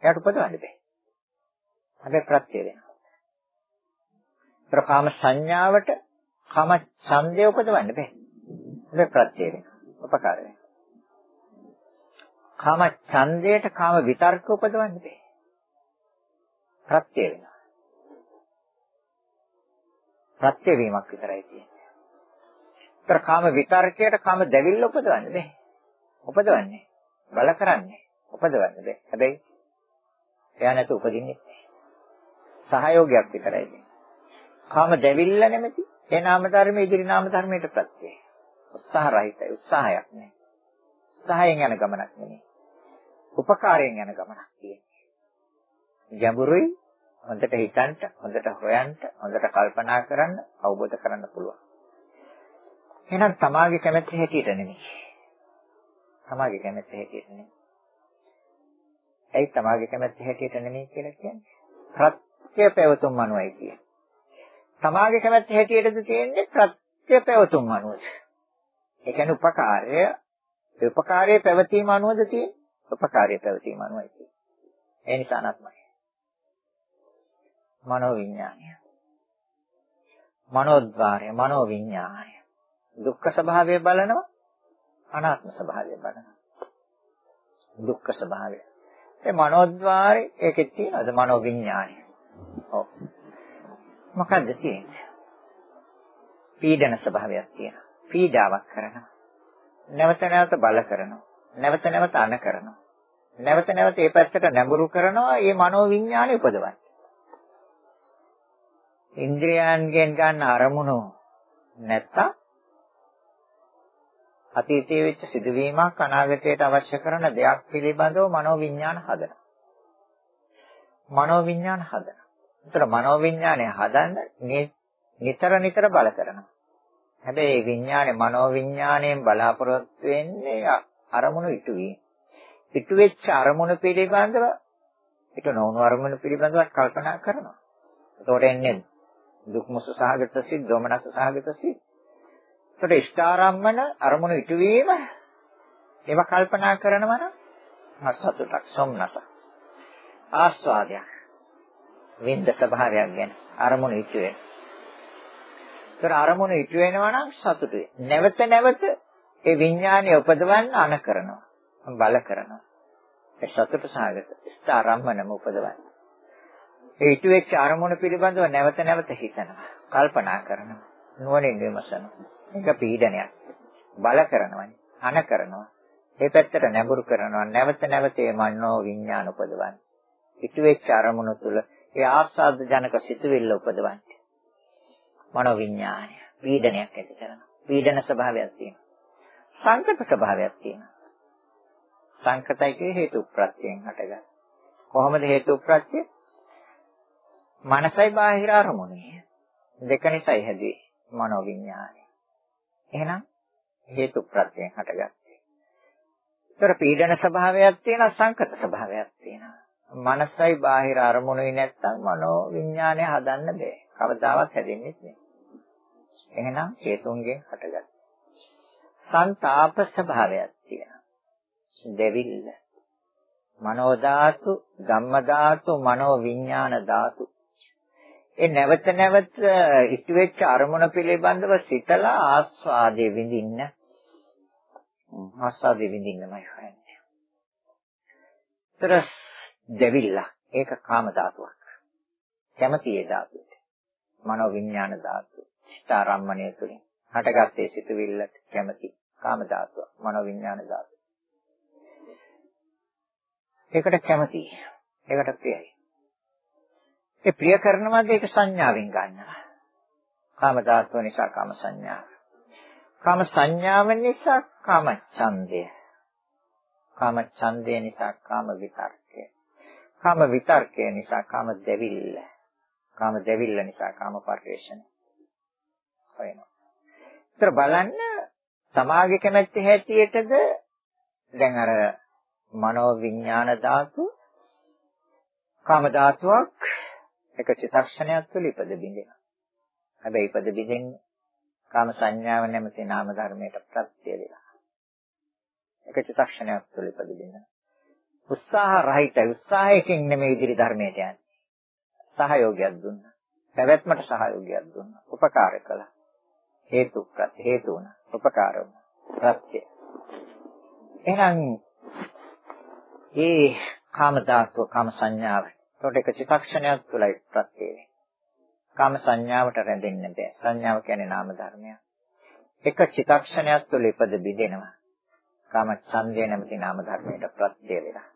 Speaker 1: එයාට උපදවන්න බෑ. හැබැයි ප්‍රත්‍ය වෙනවා. ප්‍රකාම සංඥාවට කාම ඡන්දය උපදවන්න බෑ. හැබැයි ප්‍රත්‍ය වෙනවා. උපකාර වෙනවා. කාම ඡන්දයට කාම විතර්ක උපදවන්න බෑ. ප්‍රත්‍ය වෙනවා. ප්‍රත්‍ය වීමක් විතරයි තියෙන්නේ. ඒතර කාම විතර්කයට කාම දැවිල්ල උපදවන්න බෑ. උපදවන්නේ. බල කරන්නේ. උපදවන්න බෑ. හැබැයි එයා නැතු උපදින්නේ නැහැ. සහයෝගයක් විතරයි දෙන්නේ. කාම දැවිල්ල නැමැති ඒ නාම ධර්මයේ ඉදිරි නාම ධර්මයට ප්‍රත්‍යය. උත්සාහ රහිතයි. උත්සාහයක් නැහැ. උත්සාහයෙන් යන ගමනක් නෙමෙයි. උපකාරයෙන් යන ගමනක් තියෙන්නේ. ගැඹුරුයි හොඳට හිතන්න, හොඳට හොයන්න, හොඳට කල්පනා කරන්න, අවබෝධ කරන්න පුළුවන්. එහෙනම් තමාගේ කැමැත්ත හැටියට නෙමෙයි. තමාගේ කැමැත්ත හැටියට නෙමෙයි. ඇයි තමාගේ කැමැත්ත හැටියට නෙමෙයි කියලා කියන්නේ? ප්‍රත්‍ය පැවතුම් අනුවයි කියන්නේ. තමාගේ කැමැත්ත හැටියටද තියෙන්නේ ප්‍රත්‍ය පැවතුම් අනුවද? ඒ කියන්නේ උපකාරය, උපකාරයේ පැවතීම අනුවද තියෙන්නේ? උපකාරයේ පැවතීම අනුවයි තියෙන්නේ. ඒ නිසා අනාත්මයි. මනෝ විඥානය. මනෝද්වාරය, මනෝ විඥානය. දුක්ඛ ස්වභාවය බලනවා, අනාත්ම ස්වභාවය බලනවා. දුක්ඛ ස්වභාවය. ඒ මනෝද්වාරේ ඒකෙත් තියෙනවද මනෝ විඥානය? ඔව්. මොකද්ද තියෙන්නේ? පීඩන ස්වභාවයක් තියෙනවා. පීඩාවක් කරනවා. නැවත නැවත බල කරනවා. නැවත නැවත අන කරනවා. නැවත නැවත ඒ පැත්තට නැඹුරු කරනවා. මේ මනෝ විඥානය උපදවන්නේ. ඉන්ද්‍රයන්ගෙන් ගන්න අරමුණු නැත්තම් අතීතයේ වෙච්ච සිදුවීමක් අනාගතයට අවශ්‍ය කරන දෙයක් පිළිබඳව මනෝවිඤ්ඤාණ හදනවා. මනෝවිඤ්ඤාණ හදනවා. ඒතර මනෝවිඤ්ඤාණය හදන්න නිතර නිතර බල කරනවා. හැබැයි මේ විඤ්ඤාණය මනෝවිඤ්ඤාණයෙන් බලාපොරොත්තු වෙන්නේ අරමුණු ඉටුවීම. ඉටු වෙච්ච අරමුණු පිළිබඳව ඊට නොවුණු අරමුණු පිළිබඳව කල්පනා කරනවා. ඒතකොට එන්නේ දුක් මුසු සහගත සිත්, දොමනස සහගත සිත්. ඒකට ඉෂ්ඨාරම්මන අරමුණු ඉටුවීම ඒව කල්පනා කරනවා නම් සතුටක් සොම්නස ආස්වාදයක් වින්ද ස්වභාවයක් ගැන අරමුණු ඉටු වෙන. ඒතර අරමුණු ඉටු වෙනවා නම් සතුටුයි. නැවත නැවත ඒ විඥානය උපදවන්න අන කරනවා. බල කරනවා. ඒ සතුට සහගත ඉෂ්ඨාරම්මනම උපදවන්න. ඒ ඉටු වෙච්ච අරමුණු පිළිබඳව නැවත නැවත හිතනවා. කල්පනා කරනවා. නුවණින් විමසනවා. මේක පීඩනයක්. බල කරනවනේ. අන කරනවා. ඒ පැත්තට නැඹුරු කරනවා. නැවත නැවත මේ මනෝ විඥාන උපදවන්නේ. ඉතු වෙච්ච අරමුණු තුල ඒ ආස්වාද ජනක සිතුවිල්ල උපදවන්නේ. මනෝ විඥානය පීඩනයක් ඇති කරනවා. පීඩන ස්වභාවයක් තියෙනවා. සංකත ස්වභාවයක් තියෙනවා. සංකතයි කියේ හේතු ප්‍රත්‍යයෙන් හටගන්න. කොහොමද හේතු ප්‍රත්‍ය? මනසයි බාහිර අරමුණයි. දෙක නිසායි හැදුවේ මනෝ විඥානය. එහෙනම් හේතු ප්‍රත්‍යයෙන් හටගත්තේ. ඒතර පීඩන ස්වභාවයක් තියෙනවා සංකත ස්වභාවයක් තියෙනවා. මනසයි බාහිර අරමුණුයි නැත්තම් මනෝ විඥානය හදන්න බෑ. කවදාවත් හැදෙන්නේ නැහැ. එහෙනම් හේතුන්ගෙන් හටගත්තා. සංతాප ස්වභාවයක් තියෙනවා. දෙවිල්ල. මනෝ ධාතු, ධම්ම ධාතු, මනෝ විඥාන ධාතු ඒ නැවත නැවත ඉතු වෙච්ච අරමුණ පිළිබඳව සිතලා ආස්වාදයේ විඳින්න ආස්වාදයේ විඳින්නමයි හොයන්නේ. ତර දෙවිල්ල ඒක කාම ධාතුවක්. කැමැති ඒ ධාතුවට. මනෝ විඥාන ධාතුව. චිත්තාරම්මණය තුලින් හටගත්තේ සිතුවිල්ලට කැමැති කාම ධාතුව. මනෝ විඥාන ධාතුව. ඒකට කැමැති. ඒකට ප්‍රියයි. ඒ ප්‍රිය කරනවාද ඒක සංඥාවෙන් ගන්නවා. කාම ධාතුව නිසා කාම සංඥාව. කාම සංඥාව නිසා කාම ඡන්දය. කාම ඡන්දය නිසා කාම විතර්කය. කාම විතර්කය නිසා කාම දෙවිල්ල. කාම දෙවිල්ල නිසා කාම පරිවේෂණ. හොයනවා. ඒතර බලන්න සමාගේ කැමැත්ත හැටියටද දැන් අර මනෝ විඥාන ධාතු කාම ධාතුවක් එක චිත්තක්ෂණයක් තුළ ඉපද බිඳිනවා. හැබැයි ඉපද බිඳින්නේ කාම සංඥාව නැමැති නාම ධර්මයට ප්‍රත්‍ය වෙලා. එක චිත්තක්ෂණයක් තුළ ඉපද බිඳිනවා. උත්සාහ රහිතයි උත්සාහයකින් නෙමෙයි ඉදිරි ධර්මයට යන්නේ. සහයෝගයක් දුන්නා. පැවැත්මට සහයෝගයක් දුන්නා. උපකාර කළා. හේතු ප්‍රත්‍ය හේතු වුණා. උපකාර වුණා. ප්‍රත්‍ය. එහෙනම් ඒ කාම ධාතුව කාම සංඥාව. ඒකට එක චිත්තක්ෂණයක් තුළයි ප්‍රත්‍ය වෙන්නේ. කාම සංඥාවට රැඳෙන්න බෑ. සංඥාව කියන්නේ නාම ධර්මයක්. එක චිත්තක්ෂණයක් තුළ ඉපද බිඳෙනවා. කාම ඡන්දය නැමැති නාම ධර්මයට ප්‍රත්‍ය වෙනවා.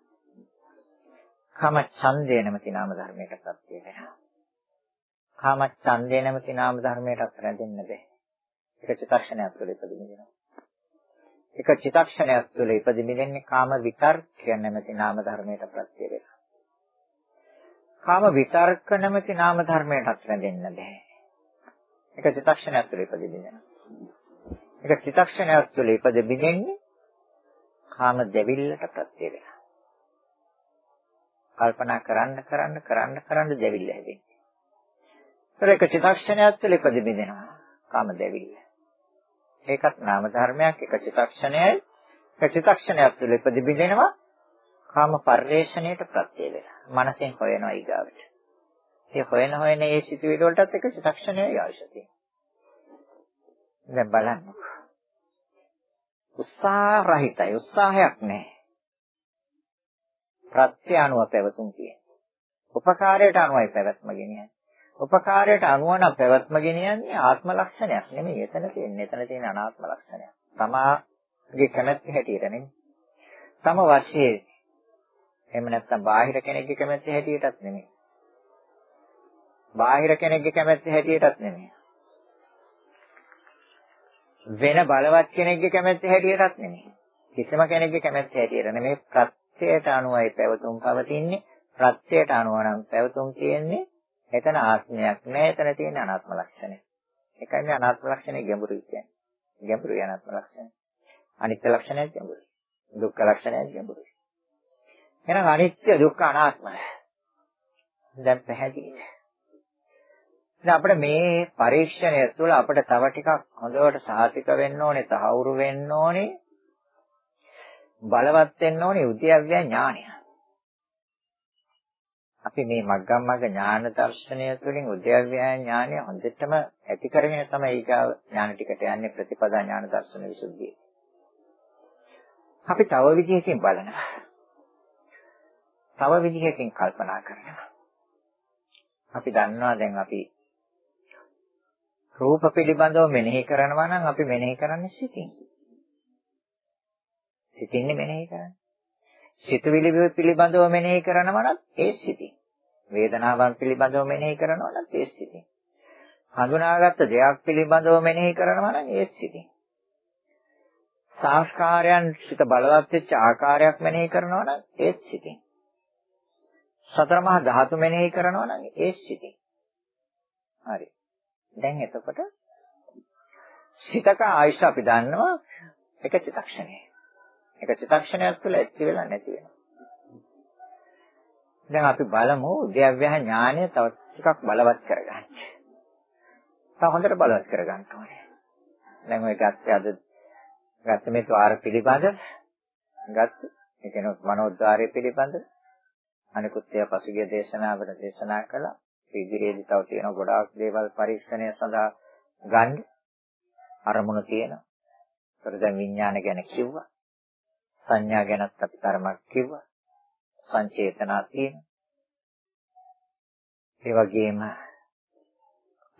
Speaker 1: කාම ඡන්දය නැමැති නාම ධර්මයට ප්‍රත්‍ය වෙනවා. කාම ඡන්දය නැමැති නාම ධර්මයට රැඳෙන්න බෑ. එක චිත්තක්ෂණයක් තුළ ඉපද බිඳෙනවා. එක චිත්තක්ෂණයක් තුළ ඉපද බිඳෙන්නේ කාම විතර්කය නැමැති නාම ධර්මයට ප්‍රත්‍ය වෙනවා. කාම විතර්ක නැමැති නාම ධර්මයටත් රැඳෙන්න බෑ. එක චිත්තක්ෂණයක් තුළ ඉපද බිඳෙනවා. එක චිත්තක්ෂණයක් තුළ ඉපද බිඳෙන්නේ කාම දෙවිල්ලට ප්‍රත්‍ය වෙනවා. කල්පනා කරන්න කරන්න කරන්න කරන්න දෙවිල්ල හැදෙන්නේ. ඒතර එක චිත්තක්ෂණයක් තුළ ඉපද බිඳෙනවා කාම දෙවිල්ල. ඒකත් නාම ධර්මයක් එක චිත්තක්ෂණයයි එක චිත්තක්ෂණයක් තුළ ඉපද බිඳෙනවා කාම පරිේශණයට ප්‍රත්‍ය වෙනවා. මනසෙන් හොයනවා ඊගාවට. ඒ හොයන හොයන ඒ සිතුවිලි වලටත් එක චිත්තක්ෂණයයි අවශ්‍ය තියෙනවා. දැන් බලන්න. උත්සාහ රහිතයි උත්සාහයක් නැහැ. ප්‍රත්‍ය අනුව පැවතුම් කියන්නේ. උපකාරයට අනුවයි පැවැත්ම ගෙනියන්නේ. උපකාරයට අනුව නම් පැවැත්ම ගෙනියන්නේ ආත්ම ලක්ෂණයක් නෙමෙයි. එතන තියෙන්නේ එතන තියෙන අනාත්ම ලක්ෂණයක්. තමාගේ කැමැත්ත හැටියට නෙමෙයි. තම වශයේ එහෙම නැත්නම් බාහිර කෙනෙක්ගේ කැමැත්ත හැටියටත් නෙමෙයි. බාහිර කෙනෙක්ගේ කැමැත්ත හැටියටත් නෙමෙයි. වෙන බලවත් කෙනෙක්ගේ කැමැත්ත හැටියටත් නෙමෙයි. කිසිම කෙනෙක්ගේ කැමැත්ත හැටියට නෙමෙයි ප්‍රත්‍යයට අනුවයි පැවතුම් පවතින්නේ. ප්‍රත්‍යයට අනුව නම් පැවතුම් තියෙන්නේ. එතන ආත්මයක් නෑ. එතන තියෙන අනාත්ම ලක්ෂණය. ඒකයි මේ අනාත්ම ලක්ෂණය ගැඹුරුයි කියන්නේ. ගැඹුරුයි අනාත්ම ලක්ෂණය. අනිත්‍ය ලක්ෂණය ගැඹුරුයි. දුක්ඛ ලක්ෂණය ගැඹුරුයි. එහෙනම් අනිත්‍ය දුක්ඛ අනාත්ම. දැන් පැහැදිලිද? දැන් අපිට මේ පරීක්ෂණය තුළ අපිට තව ටිකක් හොඳට සාතික වෙන්න ඕනේ, තහවුරු වෙන්න ඕනේ, බලවත් වෙන්න ඕනේ උද්‍යව්‍ය ඥානය. අපි මේ මග්ගම් මග්ග ඥාන දර්ශනය තුළින් උද්‍යව්‍ය ඥානය හොඳටම ඇති කරගෙන තමයි ඊගා ඥාන ටිකට යන්නේ ප්‍රතිපදා ඥාන දර්ශන විසුද්ධිය. අපි තව විදිහකින් බලනවා. තව විදිහකින් කල්පනා කරනවා. අපි දන්නවා දැන් අපි රූප පිළිබඳව මෙනෙහි කරනවා නම් අපි මෙනෙහි කරන්නේ සිතින්. සිතින්නේ මෙනෙහි කරන්නේ. සිතුවිලි පිළිබඳව මෙනෙහි කරනවා නම් ඒ සිතින්. වේදනාවන් පිළිබඳව මෙනෙහි කරනවා නම් ඒ සිතින්. හඳුනාගත්ත දෙයක් පිළිබඳව මෙනෙහි කරනවා නම් ඒ සිතින්. සංස්කාරයන් සිත බලවත් වෙච්ච ආකාරයක් මෙනෙහි කරනවා නම් ඒ සිතින්. සතර මහා ධාතු මෙනෙහි කරනවා නම් ඒ සිතින්. හරි. දැන් එතකොට සිතක ආයශ අපි දන්නවා එක චිත්තක්ෂණය. එක චිත්තක්ෂණයක් තුළ ඇති වෙලා නැති වෙනවා. දැන් අපි බලමු උද්‍යව්‍ය ඥානය තව ටිකක් බලවත් කරගන්න. තව හොඳට බලවත් කරගන්න ඕනේ. දැන් ඔය ගත්තේ අද ගත්ත මේ ద్వාර පිළිබඳ ගත්ත ඒ කියන්නේ මනෝද්වාරය පිළිබඳ අනිකුත් ඒවා පසුගිය දේශනාවල දේශනා කළා. ඉදිරියේදී තව තියෙන ගොඩාක් දේවල් පරීක්ෂණය සඳහා ගන්න අරමුණ තියෙනවා. ඒතර දැන් විඥාන ගැන කිව්වා. සංඥා ගැනත් අපි තරමක් කිව්වා. සංචේතනා තියෙනවා. ඒ වගේම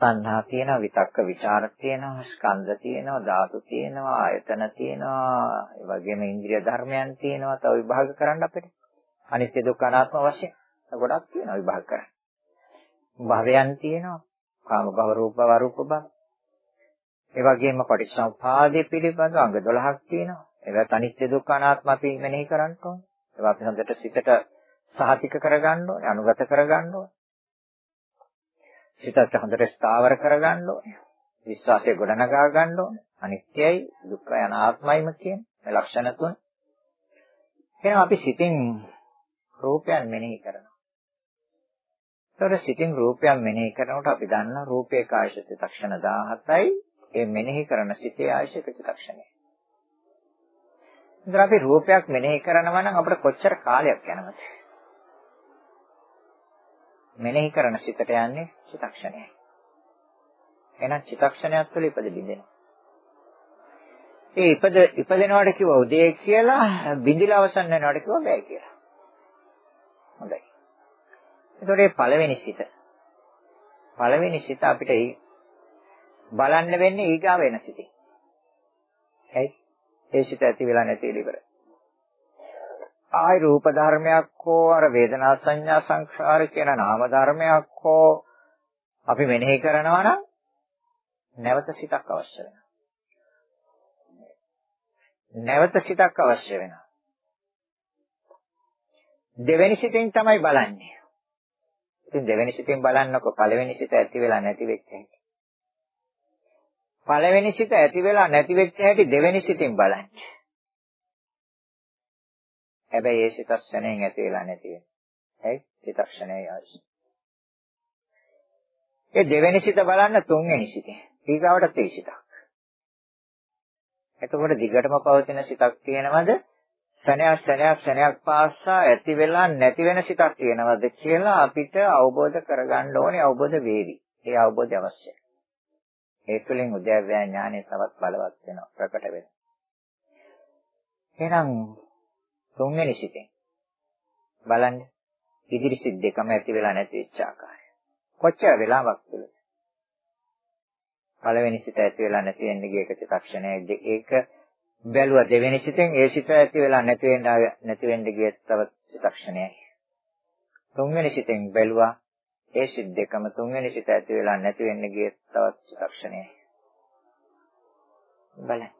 Speaker 1: සංහා තියෙනවා, විතක්ක ਵਿਚාර තියෙනවා, ස්කන්ධ තියෙනවා, ධාතු තියෙනවා, ආයතන තියෙනවා, ඒ වගේම ඉන්ද්‍රිය ධර්මයන් තියෙනවා. තව විභාග කරන්න අපිට. අනිත්‍ය දුක්ඛ අනාත්ම වශයෙන් ගොඩක් තියෙනවා විභාග කරන්න. භවයන් තියෙනවා. කාම භව රූප භව අරූප භව. ඒ වගේම පටිච්චසමුපාදයේ පිළිබඳ අංග 12ක් තියෙනවා. ඒවත් අනිත්‍ය දුක්ඛ අනාත්ම අපි මෙනෙහි කරන්න ඕනේ. ඒවා අපි හොඳට සිතට සහතික කරගන්න ඕනේ, අනුගත කරගන්න ඕනේ. සිතට හොඳට ස්ථාවර කරගන්න ඕනේ. විශ්වාසය ගොඩනගා ගන්න ඕනේ. අනිත්‍යයි, දුක්ඛයි, අනාත්මයිම කියන මේ ලක්ෂණ තුන. එහෙනම් අපි සිතින් රූපයන් මෙනෙහි කරනවා. ඒතර සිතින් රූපයක් මෙනෙහි කරනකොට අපි දන්නා රූපේ කායශ චිත්තක්ෂණ 17යි ඒ මෙනෙහි කරන සිතේ ආයශ චිත්තක්ෂණය. ඉතින් අපි රූපයක් මෙනෙහි කරනවා නම් අපිට කොච්චර කාලයක් යනවද? මෙනෙහි කරන සිතට යන්නේ චිතක්ෂණයයි. එහෙනම් චිතක්ෂණයක් තුළ ඉපද බින්දෙනවා. ඒ ඉපද ඉපදෙනවට කිව්ව උදේ කියලා බින්දිලා අවසන් වෙනවට කිව්ව බෑ කියලා. හොඳයි. එතකොට මේ පළවෙනි සිත. පළවෙනි සිත අපිට බලන්න වෙන්නේ ඊගා වෙන සිතේ. ඇයි? ඒ සිත ඇති වෙලා නැති වෙලා ඉවරයි. ආයි රූප ධර්මයක් හෝ අර වේදනා සංඥා සංඛාර කියන නාම ධර්මයක් හෝ අපි මෙනෙහි කරනවා නම් නැවත සිතක් අවශ්‍ය වෙනවා. නැවත සිතක් අවශ්‍ය වෙනවා. දෙවෙනි සිතෙන් තමයි බලන්නේ. ඉතින් දෙවෙනි සිතෙන් බලන්නකො පළවෙනි සිත ඇති වෙලා නැති වෙච්ච හැටි. පළවෙනි සිත ඇති වෙලා නැති වෙච්ච හැටි දෙවෙනි සිතෙන් බලන්නේ. හැබැයි ඒ චිත්තක්ෂණයෙන් ඇති වෙලා නැති වෙන. ඇයි? චිත්තක්ෂණයයි අවශ්‍ය. ඒ දෙවෙනි සිත බලන්න තුන්වෙනි සිතේ. ඊගාවට තේ සිතක්. එතකොට දිගටම පවතින සිතක් තියෙනවද? ක්ෂණයක් ක්ෂණයක් ක්ෂණයක් පාසා ඇති වෙලා නැති වෙන සිතක් තියෙනවද කියලා අපිට අවබෝධ කරගන්න ඕනේ අවබෝධ වේවි. ඒ අවබෝධය අවශ්‍යයි. ඒ තුළින් උද්‍යව්‍ය ඥානය තවත් බලවත් වෙනවා ප්‍රකට වෙනවා. එහෙනම් තුන්වෙනි සිතෙන් බලන්න ඉදිරි සිත් දෙකම ඇති වෙලා නැති වෙච්ච ආකාරය. කොච්චර වෙලාවක් තුලද? පළවෙනි සිත ඇති වෙලා නැති වෙන්නේ ගියක චිත්තක්ෂණය ඒක බැලුවා දෙවෙනි සිතෙන් ඒ සිත ඇති වෙලා නැති වෙන්න නැති වෙන්න ගිය තව චිත්තක්ෂණයයි. තුන්වෙනි සිතෙන් බැලුවා ඒ සිත් දෙකම තුන්වෙනි සිත ඇති වෙලා නැති වෙන්න ගිය තවත් චිත්තක්ෂණයයි. බලන්න.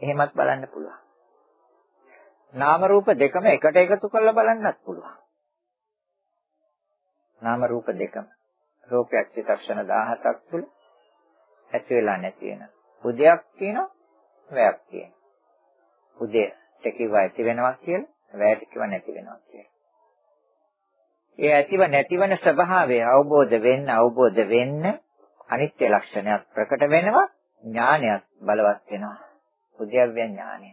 Speaker 1: එහෙමත් බලන්න පුළුවන්. නාම රූප දෙකම එකට එකතු කරලා බලන්නත් පුළුවන්. නාම රූප දෙකම රූපයක් චිත්තක්ෂණ 17ක් තුල ඇති වෙලා නැති වෙන. උදයක් තියෙනවා, වැයක් තියෙනවා. උදේට කිව්ව ඇති වෙනවා කියලා, වැයට කිව්ව නැති වෙනවා කියලා. ඒ ඇතිව නැතිවන ස්වභාවය අවබෝධ වෙන්න අවබෝධ වෙන්න අනිත්‍ය ලක්ෂණයක් ප්‍රකට වෙනවා ඥානයක් බලවත් වෙනවා. උද්‍යව්‍ය ඥානය.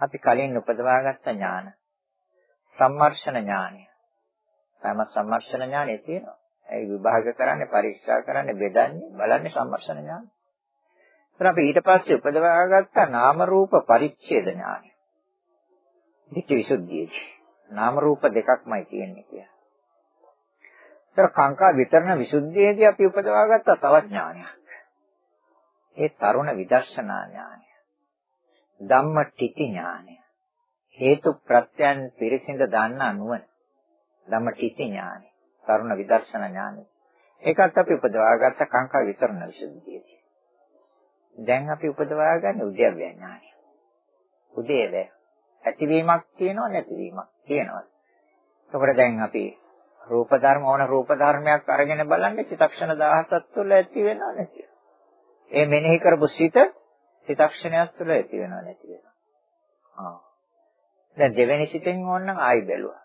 Speaker 1: අපි කලින් උපදවාගත්ත ඥාන. සම්මර්ෂණ ඥානය. තම සම්මර්ෂණ ඥානය තියෙනවා. ඒ විභාග කරන්නේ පරීක්ෂා කරන්නේ බෙදන්නේ බලන්නේ සම්මර්ෂණ ඥානය. ඒත් අපි ඊට පස්සේ උපදවාගත්ත නාම රූප පරිච්ඡේද ඥානය. දිට්ඨි විසුද්ධියදී. නාම රූප දෙකක්මයි තියෙන්නේ කියලා. ඒතර කාංකා විතරණ විසුද්ධියේදී අපි උපදවාගත්ත තවත් ඥානයක්. ඒ තරුණ විදර්ශනා ඥානය. ධම්ම ටිති ඥානය. හේතු ප්‍රත්‍යයන් පිරිසිඳ දන්නා නුවණ. ධම්ම ටිති ඥානය. තරුණ විදර්ශනා ඥානය. ඒකත් අපි උපදවාගත්ත කාංකා විතරණ විසුද්ධියේදී. දැන් අපි උපදවාගන්නේ උද්‍යව්‍ය ඥානය. උදේවේ ඇතිවීමක් තියෙනව නැතිවීමක් තියෙනවා. එතකොට දැන් අපි රූප ධර්ම ඕන රූප ධර්මයක් අරගෙන බලන්න චිතක්ෂණ 17ක් තුළ ඇති වෙනව නැති ඒ මෙනෙහි කරපු සිත චිතක්ෂණයක් තුළ ඇති වෙනව නැති වෙනවා. ආ. දැන් දෙවෙනි සිතෙන් ඕනනම් ආයි බැලුවා.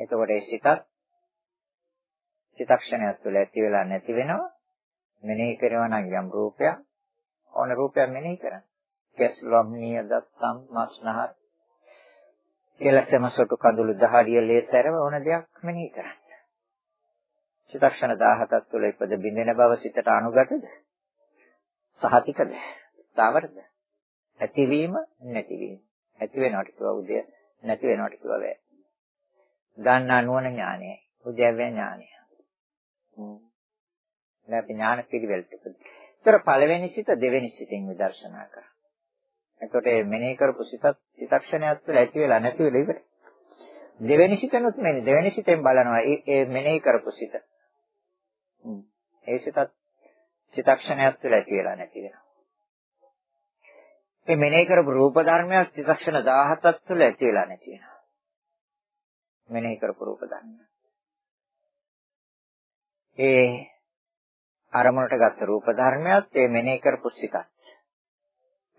Speaker 1: එතකොට ඒ සිතත් චිතක්ෂණයක් තුළ ඇති වෙලා නැති වෙනවා. මෙනෙහි කරනවා නම් යම් රූපයක් ඕන රූපයක් මෙනෙහි කරන්න. කැස්ලොම් නියදත් සම් මස්නහර එලසම සොටු කඳුළු දහඩිය ලේසරව ඕන දෙයක් මෙනෙහි කරන්න. චිත්තක්ෂණ 17ක් තුළ ඉපද බින්දෙන බව සිතට අනුගතද? සහතිකද? ස්ථාවරද? ඇතිවීම නැතිවීම. ඇති වෙනවට කිව්වා උදය නැති වෙනවට කිව්වා වේ. ගන්න නුවණ ඥානයයි. උද්‍යව්‍ය ඥානය. හ්ම්. දැන් අපි ඥාන පිළිවෙලට. ඒතර පළවෙනි සිත දෙවෙනි සිතෙන් විදර්ශනා කරා. එතකොට මේ මෙනෙහි කරපු සිතත් චිතක්ෂණයක් තුළ ඇති වෙලා නැති වෙලා ඉවරයි. දෙවෙනි සිතනොත් මෙන්න දෙවෙනි සිතෙන් බලනවා ඒ මෙනෙහි කරපු සිත. ඒ සිතත් චිතක්ෂණයක් තුළ ඇති වෙලා නැති වෙනවා. මේ මෙනෙහි කරපු රූප ධර්මයක් චිතක්ෂණ 17ක් තුළ ඇති වෙලා නැති වෙනවා. මෙනෙහි කරපු රූප ධර්ම. ඒ අරමුණට ගත්ත රූප ධර්මයක් ඒ මෙනෙහි කරපු සිතත්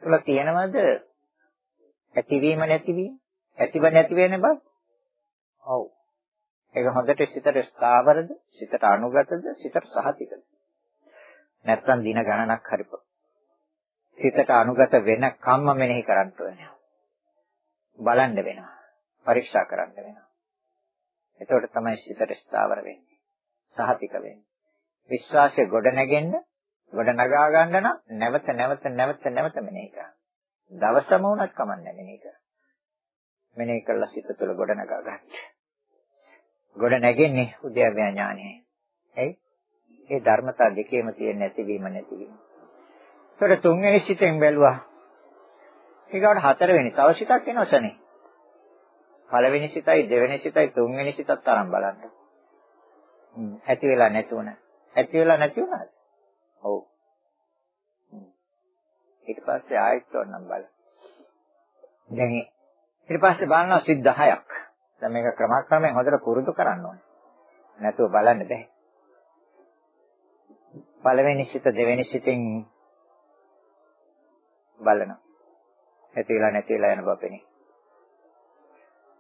Speaker 1: තුල තියෙනවද ඇතිවීම නැතිවීම? ඇතිව නැති වෙන බව? ඔව්. ඒක හොඳට සිතට ස්ථාවරද? සිතට අනුගතද? සිතට සහතිකද? නැත්නම් දින ගණනක් හරි සිතට අනුගත වෙන කම්ම මෙනෙහි කරන්න ඕනේ. බලන්න වෙනවා. පරීක්ෂා කරන්න වෙනවා. එතකොට තමයි සිතට ස්ථාවර වෙන්නේ. සහතික වෙන්නේ. විශ්වාසය ගොඩ නැගෙන්න, ගොඩ නගා ගන්න නම් නැවත නැවත නැවත නැවත මෙනෙහි කරන්න. දවසම වුණත් කමන්නේ මෙනෙහි කරන්න. මෙනෙහි කළා සිත තුළ ගොඩ නගා ගන්න. ගොඩ නැගෙන්නේ උද්‍යව්‍ය ඥානයයි. එයි ඒ ධර්මතා දෙකේම තියෙන නැතිවීම නැතිවීම. ඒතර තුන්වෙනි සිතෙන් බැලුවා. ඊගාට හතරවෙනි තව සිතක් එනවසනේ. පළවෙනි සිතයි දෙවෙනි සිතයි තුන්වෙනි සිතත් තරම් බලන්න. ඇති වෙලා නැති වුණා. ඇති වෙලා නැති වුණාද? ඔව්. ඊට පස්සේ ආයෙත් ඕනම් බල. දැන් ඊට පස්සේ බලනවා සිත් 10ක්. දැන් මේක ක්‍රමක්‍රමයෙන් හොඳට පුරුදු කරන්න ඕනේ. නැතුව බලන්න බෑ. පළවෙනි සිත දෙවෙනි සිතෙන් බලනවා. ඇතිලා නැතිලා යන බපෙනේ.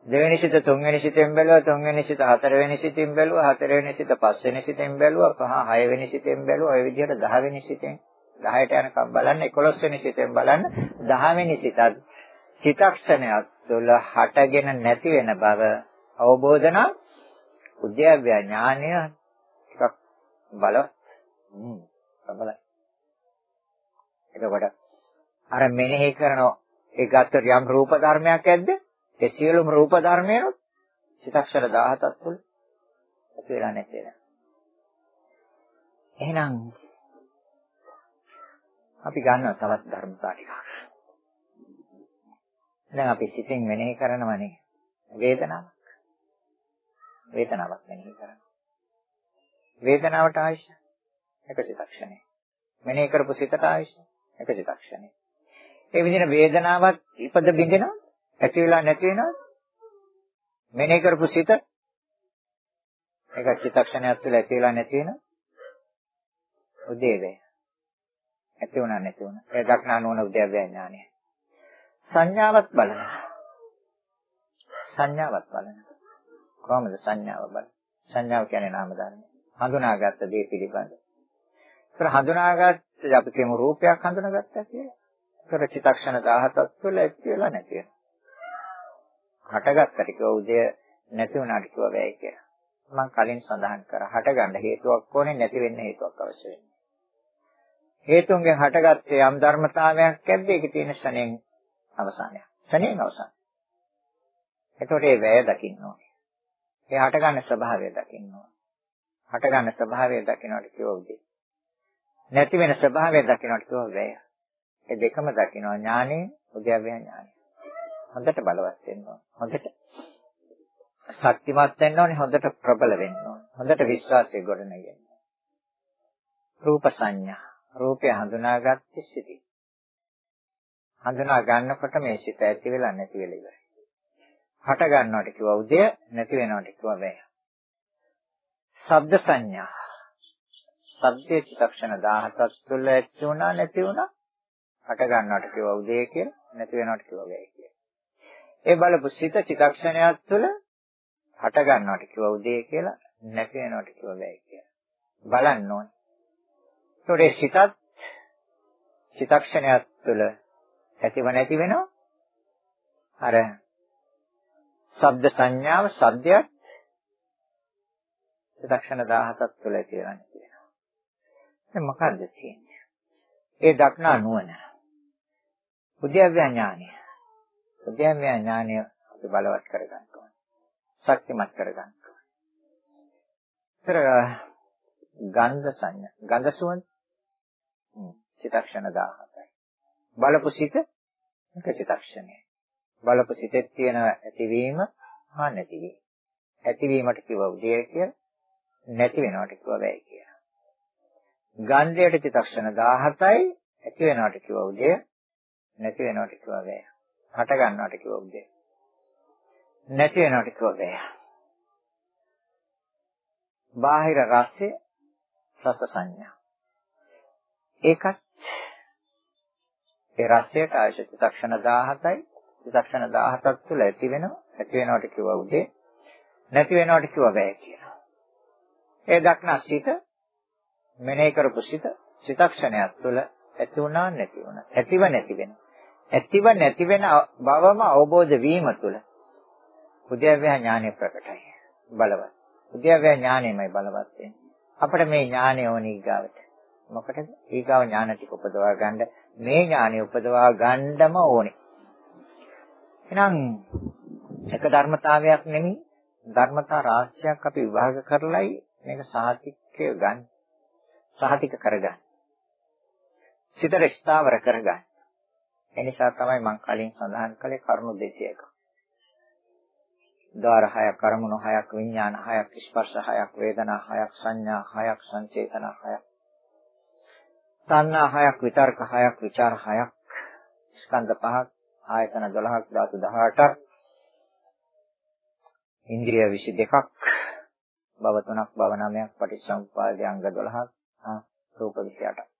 Speaker 1: දෙවෙනි සිත තුන්වෙනි සිතෙන් බැලුවා තුන්වෙනි සිත හතරවෙනි සිතෙන් බැලුවා හතරවෙනි සිත පස්වෙනි සිතෙන් බැලුවා පහ හයවෙනි සිතෙන් බැලුවා ඔය විදිහට දහවෙනි සිතෙන් 10ට යනකම් බලන්න 11 වෙනි සිතෙන් බලන්න 10 වෙනි සිතත් චිතක්ෂණයක් තුළ හටගෙන නැති වෙන බව අවබෝධ නම් උද්‍යව්‍ය ඥානය ටිකක් බලවත්. හ්ම් බලයි. එතකොට අර මෙනෙහි කරන ඒ ගත්ත යම් රූප ධර්මයක් ඇද්ද? ඒ සියලුම රූප ධර්මයන් චිතක්ෂර 17ක් තුළ ඇති වෙලා නැති වෙනවා එහෙනම් අපි ගන්නවා තවත් ධර්මතා ටිකක්. දැන් අපි සිතින් මෙනෙහි කරනවනේ වේදනාවක්. වේදනාවක් මෙනෙහි කරනවා. වේදනාවට ආයශ එක චිත්තක්ෂණය. මෙනෙහි කරපු සිතට ආයශ එක චිත්තක්ෂණය. ඒ විදිහට වේදනාවක් ඉපද බින්දෙනවා ඇති වෙලා නැති වෙනවා. මෙනෙහි කරපු සිත එක චිත්තක්ෂණයක් තුළ ඇති වෙලා නැති වෙනවා. උදේවේ ඇති වුණා නැති වුණා. ඒ දක්නා නොවන උද්‍යව්‍ය ඥානය. සංඥාවත් බලනවා. සංඥාවත් බලනවා. කොහොමද සංඥාව බලන්නේ? සංඥාව කියන්නේ නාම ධර්ම. හඳුනාගත්ත දේ පිළිබඳ. ඒතර හඳුනාගත්ත අපි කියමු රූපයක් හඳුනාගත්තා කියලා. ඒතර චිත්තක්ෂණ 17ක් තුළ ඇති වෙලා නැති වෙනවා. හටගත්තට කිව්ව උදය නැති වුණාට කිව්ව වැය කියලා. මම කලින් සඳහන් කරා හටගන්න හේතුවක් ඕනේ නැති වෙන්න හේතුවක් අවශ්‍ය වෙනවා. හේතුන්ගෙන් හටගත්තේ යම් ධර්මතාවයක් ඇද්ද ඒකේ තියෙන ශණයෙන් අවසානයක්. ශණයෙන් අවසානය. එතකොට ඒ වැය දකින්න ඕනේ. ඒ හටගන්න ස්වභාවය දකින්න ඕනේ. හටගන්න ස්වභාවය දකින්නට කියවුදී. නැති වෙන ස්වභාවය දකින්නට කියව වැය. ඒ දෙකම දකින්නවා ඥානෙ, උද්‍යව්‍ය ඥානෙ. හොඳට බලවත් වෙන්න ඕනේ. හොඳට ශක්තිමත් වෙන්න ඕනේ, හොඳට ප්‍රබල වෙන්න ඕනේ. හොඳට විශ්වාසය ගොඩනගෙන්න. රූප සංඥා රූපය හඳුනාගත්තේ සිටින්. හඳුනා ගන්නකොට මේ සිත ඇති වෙලා නැති වෙලා ඉවරයි. හට ගන්නවට කිව්වා උදය නැති වෙනවට කිව්වා වැය. ශබ්ද සංඥා. ශබ්දයේ චිත්තක්ෂණ 17ක් තුළ ඇති වුණා නැති වුණා. හට ගන්නවට කිව්වා උදය කියලා නැති වෙනවට කිව්වා වැය කියලා. ඒ බලපු සිත චිත්තක්ෂණයක් තුළ හට ගන්නවට කිව්වා උදය කියලා නැති වෙනවට කිව්වා වැය කියලා. බලන්න ඕනේ. ඒතකොට සිතත් චිතක්ෂණයක් තුළ ඇතිව නැති වෙනවා. අර ශබ්ද සංඥාව ශබ්දයක් චිතක්ෂණ 17ක් තුළ ඇති වෙනවා නැති වෙනවා. දැන් මොකද්ද තියෙන්නේ? ඒ දක්නා නුවණ. උද්‍යව්‍ය ඥානය. උද්‍යව්‍ය ඥානය අපි බලවත් කරගන්න ඕනේ. ශක්තිමත් කරගන්න ඕනේ. ඒතර ගන්ධ සංඥා, ගන්ධ සුවඳ චිතක්ෂණ 17යි. බලපු සිත එක චිතක්ෂණයයි. බලපු සිතේ තියෙන ඇතිවීම හා නැතිවීම. ඇතිවීමට කිව්ව උදේ කියලා, නැති වෙනවට කිව්ව වැය කියලා. ගන්ධයට චිතක්ෂණ 17යි, ඇති වෙනවට කිව්ව උදේ, නැති වෙනවට කිව්ව වැය. හට ගන්නවට කිව්ව උදේ. නැති වෙනවට කිව්ව වැය. බාහිර රසය රස සංඥා ඒකත් ඒ රසයට ආයශ චිත්තක්ෂණ 17යි චිත්තක්ෂණ 17ක් තුළ ඇති වෙනවා ඇති වෙනවට කිව්වා උදේ නැති වෙනවට කිව්වා බෑ කියලා. ඒ දක්නා සිත මෙනෙහි කරපු සිත චිත්තක්ෂණයක් තුළ ඇති වුණා නැති වුණා. ඇතිව නැති වෙනවා. ඇතිව නැති වෙන බවම අවබෝධ වීම තුළ උද්‍යව්‍ය ඥානය ප්‍රකටයි. බලවත්. උද්‍යව්‍ය ඥානෙමයි බලවත් වෙන්නේ. අපිට මේ ඥානය ඕන ඊගාවට. මොකටද? ඊගාව ඥාන ටික උපදවා ගන්න මේ ඥානය උපදවා ගන්නම ඕනේ. එහෙනම් එක ධර්මතාවයක් නෙමෙයි ධර්මතා රාශියක් අපි විභාග කරලයි මේක සාහිත්‍ය ගන්න. සාහිතික කරගන්න. සිතට ස්ථාවර කරගන්න. එනිසා තමයි මම කලින් සඳහන් කළේ කරුණු 200ක. ද්වාර 6ක්, කර්මණු 6ක්, විඥාන 6ක්, ස්පර්ශ 6ක්, වේදනා 6ක්, සංඥා 6ක්, සංචේතන 6ක්. සංඥා 6ක්, විතර්ක 6ක්, ਵਿਚාර 6ක්, ස්කන්ධ 5ක්, ආයතන 12ක්, ධාතු 18ක්, ඉන්ද්‍රිය 22ක්, භව 3ක්, භව 9ක්, පටිච්චසමුප්පාදයේ අංග 12ක්, රූප 28ක්.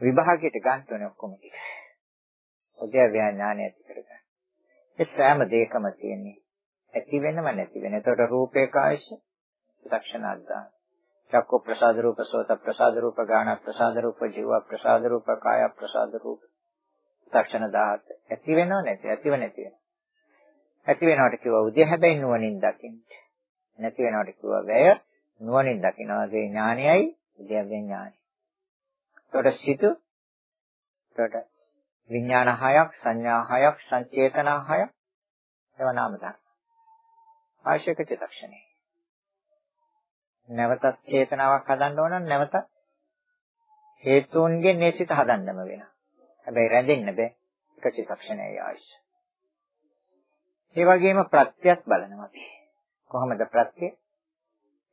Speaker 1: විභාගයට ගන්න ඕනේ ඔක්කොම ටික. ඔදේ ඥානය ඇති කරගන්න. ඒ සෑම දෙයකම තියෙන්නේ ඇති වෙනම නැති වෙන. එතකොට රූපේ කායශ ලක්ෂණාද්දා. චක්ක ප්‍රසාද රූප සෝත ප්‍රසාද රූප ගාන ප්‍රසාද රූප ජීව ප්‍රසාද රූප කාය ප්‍රසාද රූප ලක්ෂණ 17 ඇති වෙනව නැති ඇතිව නැති වෙන. ඇති වෙනවට කිව්වා උදේ හැබැයි නුවණින් දකින්න. නැති වෙනවට කිව්වා වැය නුවණින් දකින්නවා. ඒ ඥානයයි උදේ ඥානයි. එතකොට සිත එතකොට විඥාන හයක්, සංඥා හයක්, සංචේතන හයක් ඒවා නාම ධර්ම. ආශයක චිත්තක්ෂණේ. නැවතත් චේතනාවක් හදන්න ඕන නම් නැවත හේතුන්ගෙන් මේ සිත හදන්නම වෙනවා. හැබැයි රැඳෙන්න බෑ. එක චිත්තක්ෂණයේ ආශය. ඒ වගේම ප්‍රත්‍යයක් බලනවා අපි. කොහොමද ප්‍රත්‍ය?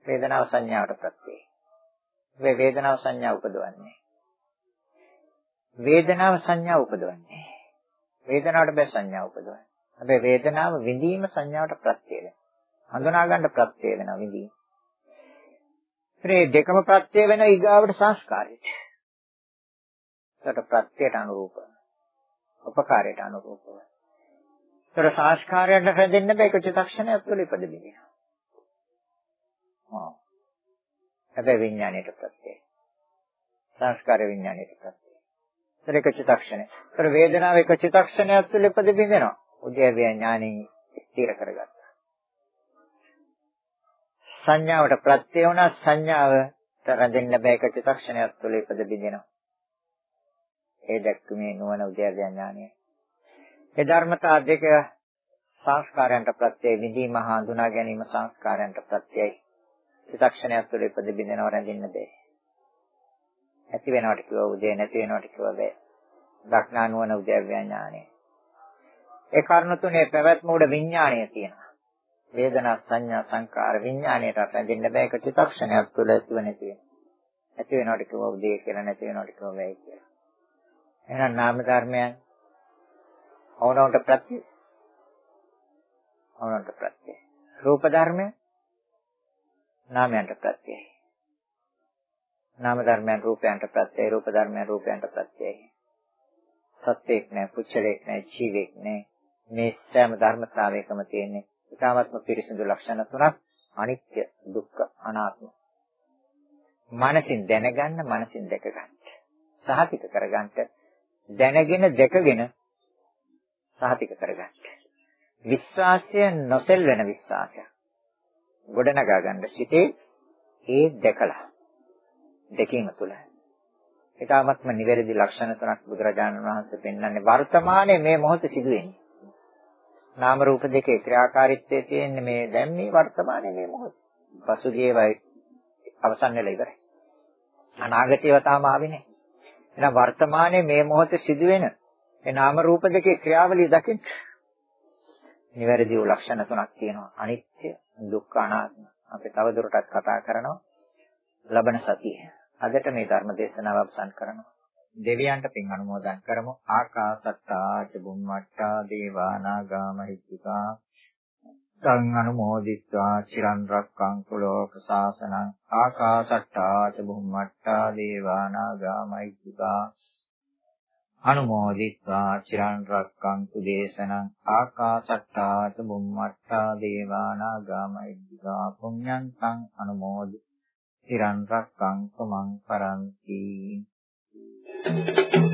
Speaker 1: වේදනාව සංඥාවට ප්‍රත්‍යය. මේ වේදනාව සංඥා උපදවන්නේ. වේදනාව සංඥා උපදවන්නේ. වේදනාවට බෑ සංඥා උපදවන්නේ. හැබැයි වේදනාව විඳීම සංඥාවට ප්‍රත්‍ය වෙනවා. හඳුනා ගන්න ප්‍රත්‍ය වෙනවා විඳීම. ඒ දෙකම ප්‍රත්‍ය වෙන ඊගාවට සංස්කාරයට. ඒකට ප්‍රත්‍යයට අනුරූප. උපකාරයට අනුරූපව. ඒතර සංස්කාරයට රැඳෙන්න බෑ ඒක චිත්තක්ෂණයක් තුළ ඉපදෙන්නේ. ආ. හැබැයි විඥාණයට ප්‍රත්‍යය. සංස්කාර විඥාණයට ප්‍රත්‍යය. ඒතර එක චිත්තක්ෂණය. ඒතර වේදනාව එක චිත්තක්ෂණයක් තුළ ඉපද බිඳෙනවා. උද්‍යව්‍ය ඥානෙන් ස්ථිර කරගත්තා. සංඥාවට ප්‍රත්‍ය වුණා සංඥාව තරඳෙන්න බෑ එක චිත්තක්ෂණයක් තුළ ඉපද බිඳෙනවා. ඒ දැක්කමේ නුවණ උද්‍යව්‍ය ඥානය. ඒ ධර්මතා දෙක සංස්කාරයන්ට ප්‍රත්‍යය විඳීම හා හඳුනා ගැනීම සංස්කාරයන්ට ප්‍රත්‍යයයි. චිත්තක්ෂණයක් තුළ ඉපද බිඳෙනව රැඳෙන්න බෑ. ඇති වෙනවට කිව්ව උදේ නැති වෙනවට කිව්ව බෑ. දක්නා නුවණ උද්‍යව්‍ය ඥානය. ඒ කරුණ තුනේ පැවැත්ම උඩ විඥාණය තියෙනවා. වේදනා සංඥා සංකාර විඥාණයට රැඳෙන්න බෑ ඒක චිත්තක්ෂණයක් තුළ ඇතිව නැති වෙන. ඇති වෙනවට කිව්ව උදේ කියලා නැති වෙනවට කිව්ව බෑ කියලා. එහෙනම් නාම ධර්මයන් ඕනෝන්ට ප්‍රත්‍ය ඕනෝන්ට ප්‍රත්‍ය. රූප ධර්මය නාමයන්ට ප්‍රත්‍යයයි. නාම ධර්මයන් රූපයන්ට ප්‍රත්‍යය රූප ධර්මයන් රූපයන්ට ප්‍රත්‍යයයි සත්‍යයක් නෑ පුච්චලයක් නෑ ජීවෙක් නෑ. මේ සෑම ධර්මතාවයකම තියෙන්නේ ඊ타ත්ම පිරිසිදු ලක්ෂණ තුනක් අනිත්‍ය දුක්ඛ අනාත්ම. මනසින් දැනගන්න මනසින් දැකගන්න. සහතික කරගන්න දැනගෙන දැකගෙන සහතික කරගන්න. විශ්වාසය නොසෙල් වෙන විශ්වාසය ගොඩනගා ගන්න සිටේ ඒ දැකලා දෙකීම තුල. ඊටාත්ම නිවැරදි ලක්ෂණ තුනක් බුදුරජාණන් වහන්සේ පෙන්වන්නේ වර්තමානයේ මේ මොහොත සිදුවෙන්නේ. නාම රූප දෙකේ ක්‍රියාකාරීත්වයේ තියෙන්නේ මේ දැන් මේ වර්තමානයේ මේ මොහොත. පසුගියවයි අවසන් වෙලා ඉවරයි. අනාගතේව තාම ආවේ නැහැ. එහෙනම් වර්තමානයේ මේ මොහොතේ සිදුවෙන ඒ නාම රූප දෙකේ ක්‍රියාවලිය දකින්න. නිවැරදි වූ ලක්ෂණ තුනක් තියෙනවා. අනිත්‍ය, දුක්ඛ, අනාත්ම. අපි තවදුරටත් කතා කරනවා. ලබන සතියේ අදට මේ ධර්ම දේශනාව අවසන් කරනවා. දෙවියන්ට පින් අනුමෝදන් කරමු. ආකාසත්තා ච බුම්මට්ටා දේවා නාග මහිත්‍තිකා තං අනුමෝදිත්වා චිරන් රක්කං කුලෝක සාසනං. ආකාසට්ටා ච බුම්මට්ටා දේවා නාග මහිත්‍තිකා අනුමෝදිත්වා චිරන් රක්කං දේශනං ආකාසට්ටා ච බුම්මට්ටා දේවා නාග මහිත්‍තිකා පුඤ්ඤන්තං අනුමෝදි තිරන් රක්කං සමං පරන්ති Thank you.